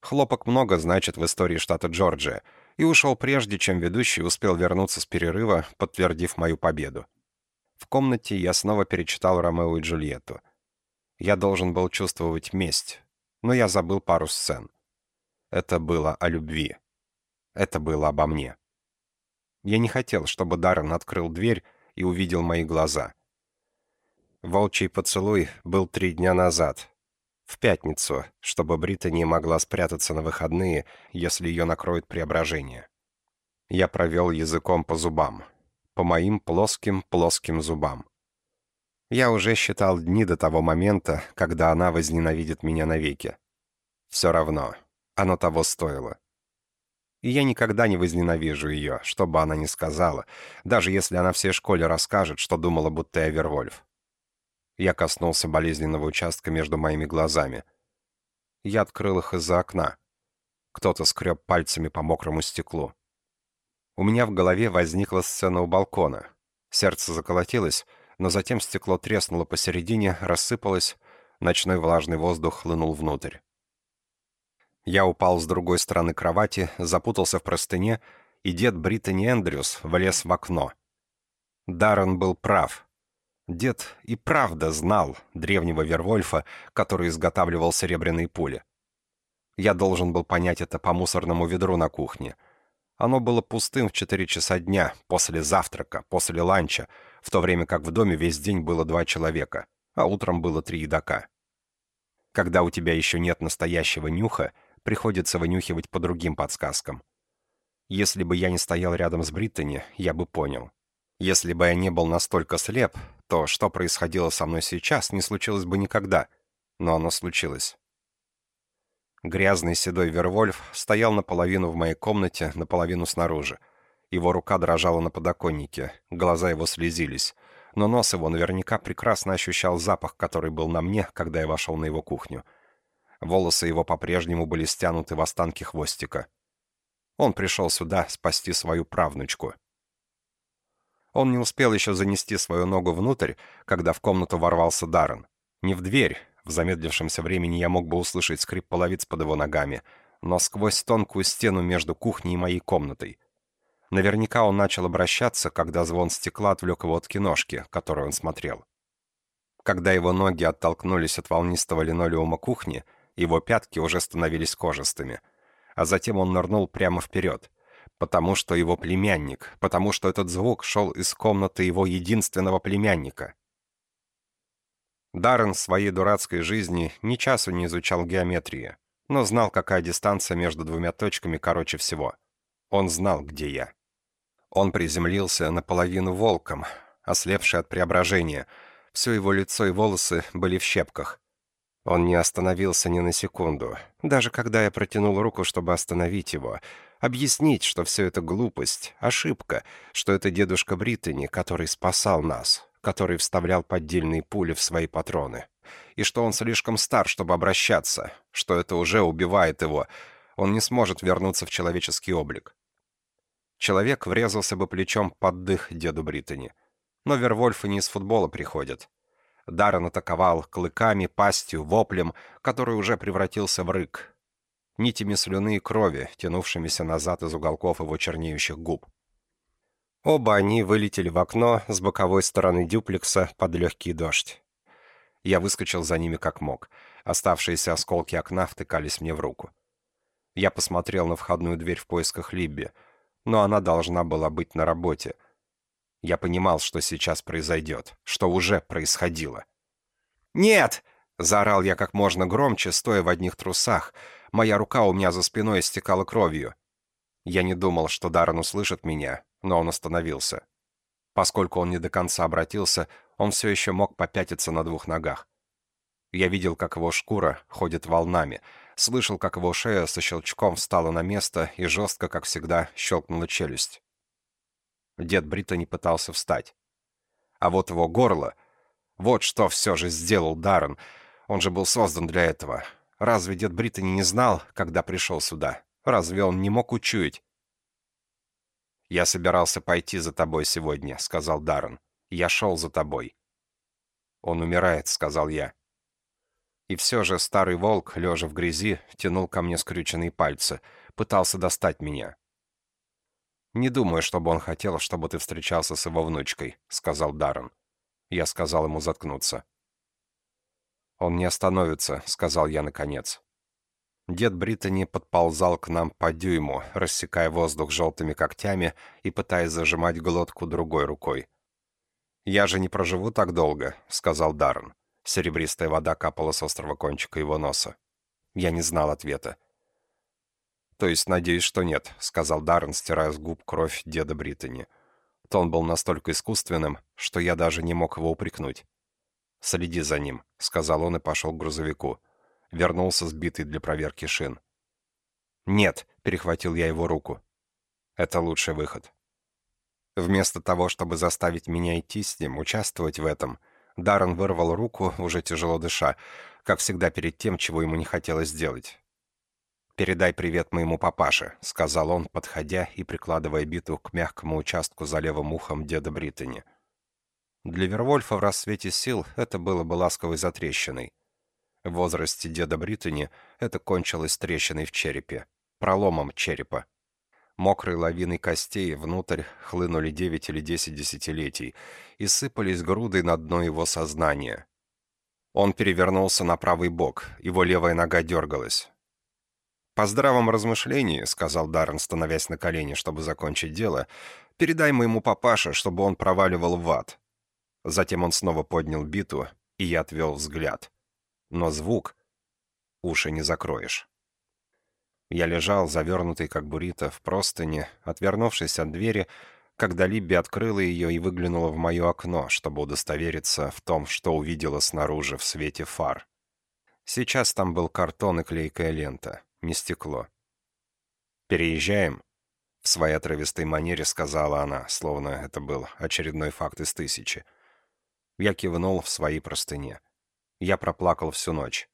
Хлопок много значит в истории штата Джорджия — и ушел прежде, чем ведущий успел вернуться с перерыва, подтвердив мою победу. В комнате я снова перечитал Ромео и Джульетту. Я должен был чувствовать месть, но я забыл пару сцен. Это было о любви. Это было обо мне. Я не хотел, чтобы Даррен открыл дверь и увидел мои глаза. Волчий поцелуй был три дня назад, в пятницу, чтобы Британи могла спрятаться на выходные, если ее накроет преображение. Я провел языком по зубам. По моим плоским-плоским зубам. Я уже считал дни до того момента, когда она возненавидит меня навеки. Все равно, оно того стоило. И я никогда не возненавижу ее, что бы она ни сказала, даже если она всей школе расскажет, что думала, будто я Вервольф. Я коснулся болезненного участка между моими глазами. Я открыл их из-за окна. Кто-то скреб пальцами по мокрому стеклу. У меня в голове возникла сцена у балкона. Сердце заколотилось, но затем стекло треснуло посередине, рассыпалось, ночной влажный воздух хлынул внутрь. Я упал с другой стороны кровати, запутался в простыне, и дед Бриттани Эндрюс влез в окно. Даррен был прав. Дед и правда знал древнего Вервольфа, который изготавливал серебряные пули. Я должен был понять это по мусорному ведру на кухне. Оно было пустым в четыре часа дня, после завтрака, после ланча, в то время как в доме весь день было два человека, а утром было три едока. Когда у тебя еще нет настоящего нюха, приходится вынюхивать по другим подсказкам. Если бы я не стоял рядом с Бриттани, я бы понял. Если бы я не был настолько слеп, то что происходило со мной сейчас, не случилось бы никогда. Но оно случилось. Грязный седой Вервольф стоял наполовину в моей комнате, наполовину снаружи. Его рука дрожала на подоконнике, глаза его слезились. Но нос его наверняка прекрасно ощущал запах, который был на мне, когда я вошел на его кухню. Волосы его по-прежнему были стянуты в останки хвостика. Он пришел сюда спасти свою правнучку. Он не успел еще занести свою ногу внутрь, когда в комнату ворвался Даррен. Не в дверь, в замедлившемся времени я мог бы услышать скрип половиц под его ногами, но сквозь тонкую стену между кухней и моей комнатой. Наверняка он начал обращаться, когда звон стекла отвлек его от киношки, которую он смотрел. Когда его ноги оттолкнулись от волнистого линолеума кухни, его пятки уже становились кожистыми. А затем он нырнул прямо вперед — Потому что его племянник, потому что этот звук шел из комнаты его единственного племянника. Даррен в своей дурацкой жизни ни часу не изучал геометрии, но знал, какая дистанция между двумя точками короче всего. Он знал, где я. Он приземлился наполовину волком, ослепший от преображения. Все его лицо и волосы были в щепках. Он не остановился ни на секунду, даже когда я протянул руку, чтобы остановить его — Объяснить, что все это глупость, ошибка, что это дедушка Бриттани, который спасал нас, который вставлял поддельные пули в свои патроны. И что он слишком стар, чтобы обращаться, что это уже убивает его, он не сможет вернуться в человеческий облик. Человек врезался бы плечом под дых деду Бриттани. Но Вервольфы не из футбола приходят. Даррен атаковал клыками, пастью, воплем, который уже превратился в рык, нитями слюны и крови, тянувшимися назад из уголков его чернеющих губ. Оба они вылетели в окно с боковой стороны дюплекса под легкий дождь. Я выскочил за ними как мог. Оставшиеся осколки окна втыкались мне в руку. Я посмотрел на входную дверь в поисках Либби, но она должна была быть на работе. Я понимал, что сейчас произойдет, что уже происходило. «Нет!» — заорал я как можно громче, стоя в одних трусах — Моя рука у меня за спиной истекала кровью. Я не думал, что Даррен услышит меня, но он остановился. Поскольку он не до конца обратился, он все еще мог попятиться на двух ногах. Я видел, как его шкура ходит волнами, слышал, как его шея со щелчком встала на место и жестко, как всегда, щелкнула челюсть. Дед Брита не пытался встать. А вот его горло... Вот что все же сделал Даррен. Он же был создан для этого. Разве дед Британи не знал, когда пришел сюда? Разве он не мог учуять? «Я собирался пойти за тобой сегодня», — сказал Даррен. «Я шел за тобой». «Он умирает», — сказал я. И все же старый волк, лежа в грязи, тянул ко мне скрюченные пальцы, пытался достать меня. «Не думаю, чтобы он хотел, чтобы ты встречался с его внучкой», — сказал Даррен. Я сказал ему заткнуться. «Он не остановится», — сказал я наконец. Дед Британи подползал к нам по дюйму, рассекая воздух желтыми когтями и пытаясь зажимать глотку другой рукой. «Я же не проживу так долго», — сказал Даррен. Серебристая вода капала с острого кончика его носа. Я не знал ответа. «То есть, надеюсь, что нет», — сказал Даррен, стирая с губ кровь деда Британи. Тон был настолько искусственным, что я даже не мог его упрекнуть. «Следи за ним», — сказал он и пошел к грузовику. Вернулся сбитый для проверки шин. «Нет», — перехватил я его руку. «Это лучший выход». Вместо того, чтобы заставить меня идти с ним, участвовать в этом, Даррен вырвал руку, уже тяжело дыша, как всегда перед тем, чего ему не хотелось сделать. «Передай привет моему папаше», — сказал он, подходя и прикладывая биту к мягкому участку за левым ухом деда Британи. Для Вервольфа в рассвете сил это было бы ласковой затрещиной. В возрасте деда Британи это кончилось трещиной в черепе, проломом черепа. Мокрой лавиной костей внутрь хлынули девять или десять десятилетий и сыпались грудой на дно его сознания. Он перевернулся на правый бок, его левая нога дергалась. «По здравом размышлении», — сказал Даррен, становясь на колени, чтобы закончить дело, — «передай моему папаше, чтобы он проваливал в ад. Затем он снова поднял биту, и я отвел взгляд. Но звук уши не закроешь. Я лежал, завернутый как буррито, в простыне, отвернувшись от двери, когда Либби открыла ее и выглянула в мое окно, чтобы удостовериться в том, что увидела снаружи в свете фар. Сейчас там был картон и клейкая лента, не стекло. «Переезжаем?» В своей отрывистой манере сказала она, словно это был очередной факт из тысячи. Я кивнул в своей простыне. Я проплакал всю ночь.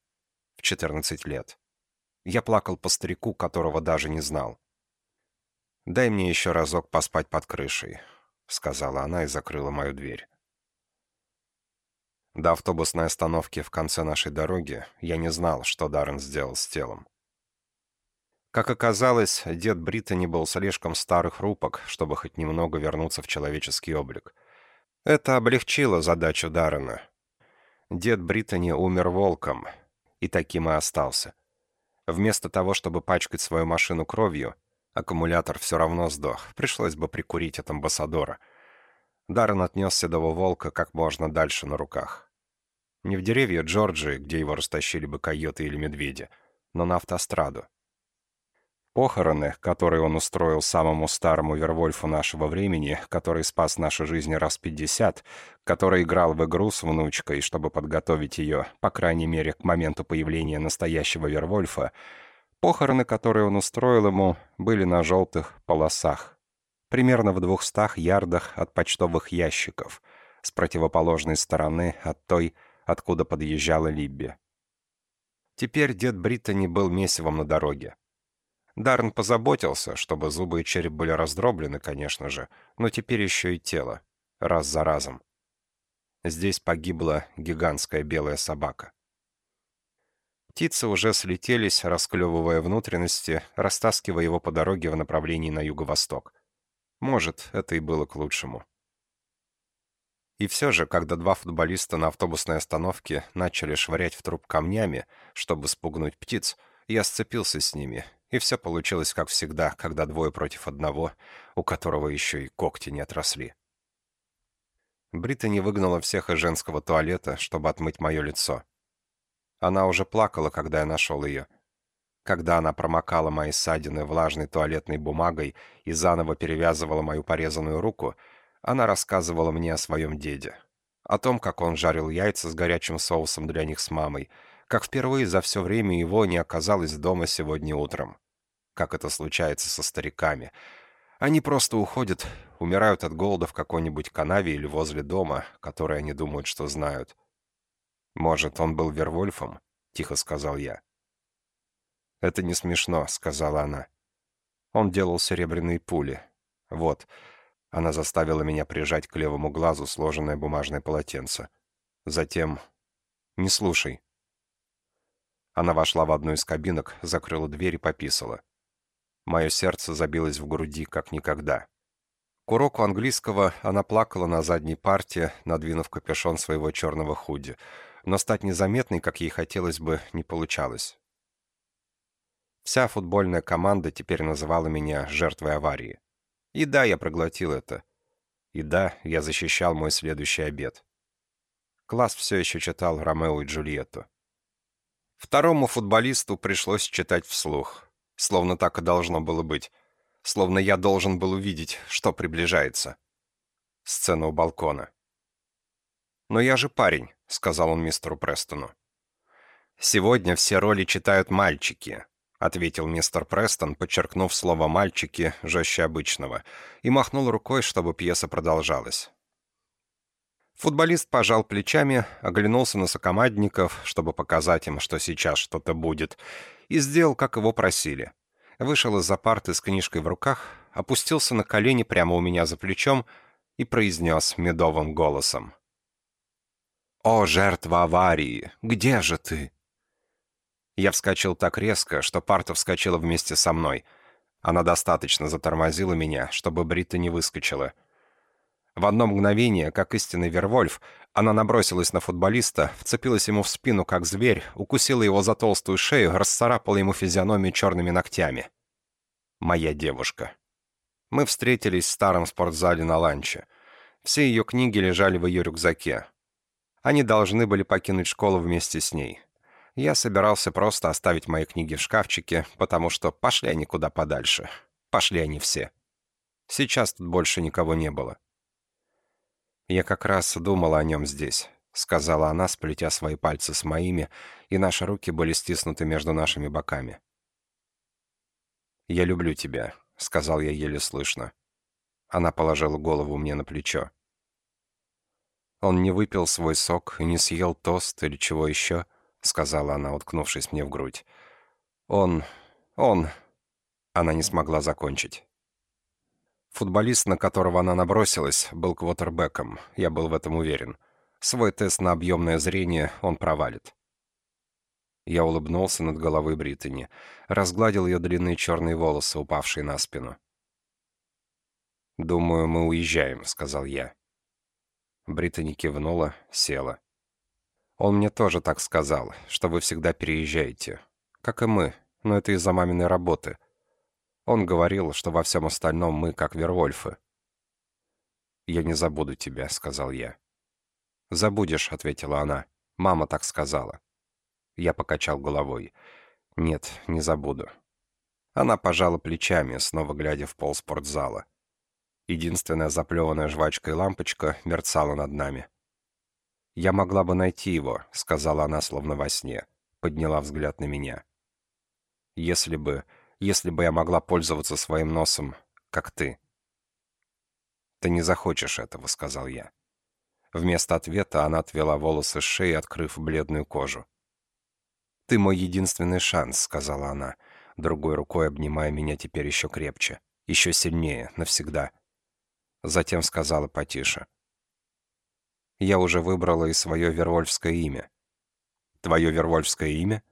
В 14 лет. Я плакал по старику, которого даже не знал. «Дай мне еще разок поспать под крышей», — сказала она и закрыла мою дверь. До автобусной остановки в конце нашей дороги я не знал, что Даррен сделал с телом. Как оказалось, дед Бриттани был слишком старых рупок, чтобы хоть немного вернуться в человеческий облик. Это облегчило задачу Даррена. Дед Бриттани умер волком, и таким и остался. Вместо того, чтобы пачкать свою машину кровью, аккумулятор все равно сдох, пришлось бы прикурить от амбассадора. Даррен отнес седого волка как можно дальше на руках. Не в деревья Джорджии, где его растащили бы койоты или медведи, но на автостраду. Похороны, которые он устроил самому старому Вервольфу нашего времени, который спас наши жизни раз пятьдесят, который играл в игру с внучкой, чтобы подготовить ее, по крайней мере, к моменту появления настоящего Вервольфа, похороны, которые он устроил ему, были на желтых полосах. Примерно в двухстах ярдах от почтовых ящиков, с противоположной стороны от той, откуда подъезжала Либби. Теперь дед Бриттани был месивом на дороге. Дарн позаботился, чтобы зубы и череп были раздроблены, конечно же, но теперь еще и тело, раз за разом. Здесь погибла гигантская белая собака. Птицы уже слетелись, расклевывая внутренности, растаскивая его по дороге в направлении на юго-восток. Может, это и было к лучшему. И все же, когда два футболиста на автобусной остановке начали швырять в труп камнями, чтобы спугнуть птиц, я сцепился с ними и все получилось как всегда, когда двое против одного, у которого еще и когти не отросли. Бриттани выгнала всех из женского туалета, чтобы отмыть мое лицо. Она уже плакала, когда я нашел ее. Когда она промокала мои ссадины влажной туалетной бумагой и заново перевязывала мою порезанную руку, она рассказывала мне о своем деде. О том, как он жарил яйца с горячим соусом для них с мамой, как впервые за все время его не оказалось дома сегодня утром. Как это случается со стариками. Они просто уходят, умирают от голода в какой-нибудь канаве или возле дома, который они думают, что знают. «Может, он был Вервольфом?» — тихо сказал я. «Это не смешно», — сказала она. Он делал серебряные пули. Вот. Она заставила меня прижать к левому глазу сложенное бумажное полотенце. Затем... «Не слушай», она вошла в одну из кабинок, закрыла дверь и пописала. Мое сердце забилось в груди, как никогда. К уроку английского она плакала на задней парте, надвинув капюшон своего черного худи, но стать незаметной, как ей хотелось бы, не получалось. Вся футбольная команда теперь называла меня жертвой аварии. И да, я проглотил это. И да, я защищал мой следующий обед. Класс все еще читал «Ромео и Джульетту». Второму футболисту пришлось читать вслух. Словно так и должно было быть. Словно я должен был увидеть, что приближается. Сцена у балкона. «Но я же парень», — сказал он мистеру Престону. «Сегодня все роли читают мальчики», — ответил мистер Престон, подчеркнув слово «мальчики» жестче обычного, и махнул рукой, чтобы пьеса продолжалась. Футболист пожал плечами, оглянулся на сокомандников, чтобы показать им, что сейчас что-то будет, и сделал, как его просили. Вышел из-за парты с книжкой в руках, опустился на колени прямо у меня за плечом и произнес медовым голосом. «О, жертва аварии! Где же ты?» Я вскочил так резко, что парта вскочила вместе со мной. Она достаточно затормозила меня, чтобы Брита не выскочила — в одно мгновение, как истинный Вервольф, она набросилась на футболиста, вцепилась ему в спину, как зверь, укусила его за толстую шею, расцарапала ему физиономию черными ногтями. Моя девушка. Мы встретились в старом спортзале на ланче. Все ее книги лежали в ее рюкзаке. Они должны были покинуть школу вместе с ней. Я собирался просто оставить мои книги в шкафчике, потому что пошли они куда подальше. Пошли они все. Сейчас тут больше никого не было. «Я как раз думала о нем здесь», — сказала она, сплетя свои пальцы с моими, и наши руки были стиснуты между нашими боками. «Я люблю тебя», — сказал я еле слышно. Она положила голову мне на плечо. «Он не выпил свой сок и не съел тост или чего еще», — сказала она, уткнувшись мне в грудь. «Он... он...» Она не смогла закончить. Футболист, на которого она набросилась, был квотербеком, я был в этом уверен. Свой тест на объемное зрение он провалит. Я улыбнулся над головой Британи, разгладил ее длинные черные волосы, упавшие на спину. «Думаю, мы уезжаем», — сказал я. Британи кивнула, села. «Он мне тоже так сказал, что вы всегда переезжаете. Как и мы, но это из-за маминой работы. Он говорил, что во всем остальном мы как Вервольфы». «Я не забуду тебя», — сказал я. «Забудешь», — ответила она. «Мама так сказала». Я покачал головой. «Нет, не забуду». Она пожала плечами, снова глядя в пол спортзала. Единственная заплеванная жвачкой лампочка мерцала над нами. «Я могла бы найти его», — сказала она словно во сне, подняла взгляд на меня. «Если бы... если бы я могла пользоваться своим носом, как ты». «Ты не захочешь этого», — сказал я. Вместо ответа она отвела волосы с шеи, открыв бледную кожу. «Ты мой единственный шанс», — сказала она, другой рукой обнимая меня теперь еще крепче, еще сильнее, навсегда. Затем сказала потише. «Я уже выбрала и свое вервольфское имя». «Твое вервольфское имя?»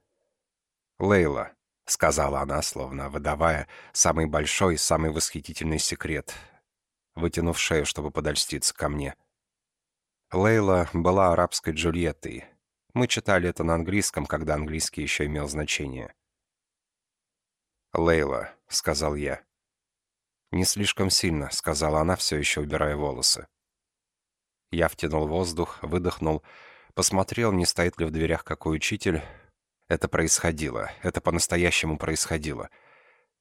«Лейла», — сказала она, словно выдавая самый большой, самый восхитительный секрет, вытянув шею, чтобы подольститься ко мне. Лейла была арабской Джульеттой. Мы читали это на английском, когда английский еще имел значение. «Лейла», — сказал я. «Не слишком сильно», — сказала она, все еще убирая волосы. Я втянул воздух, выдохнул, посмотрел, не стоит ли в дверях какой учитель. Это происходило, это по-настоящему происходило.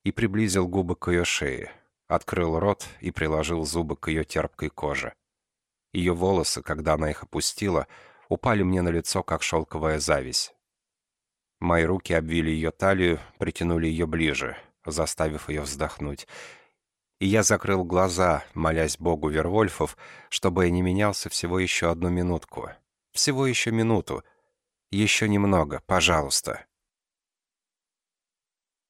И приблизил губы к ее шее, открыл рот и приложил зубы к ее терпкой коже. Ее волосы, когда она их опустила, упали мне на лицо, как шелковая зависть. Мои руки обвили ее талию, притянули ее ближе, заставив ее вздохнуть и я закрыл глаза, молясь Богу Вервольфов, чтобы я не менялся всего еще одну минутку. Всего еще минуту. Еще немного, пожалуйста.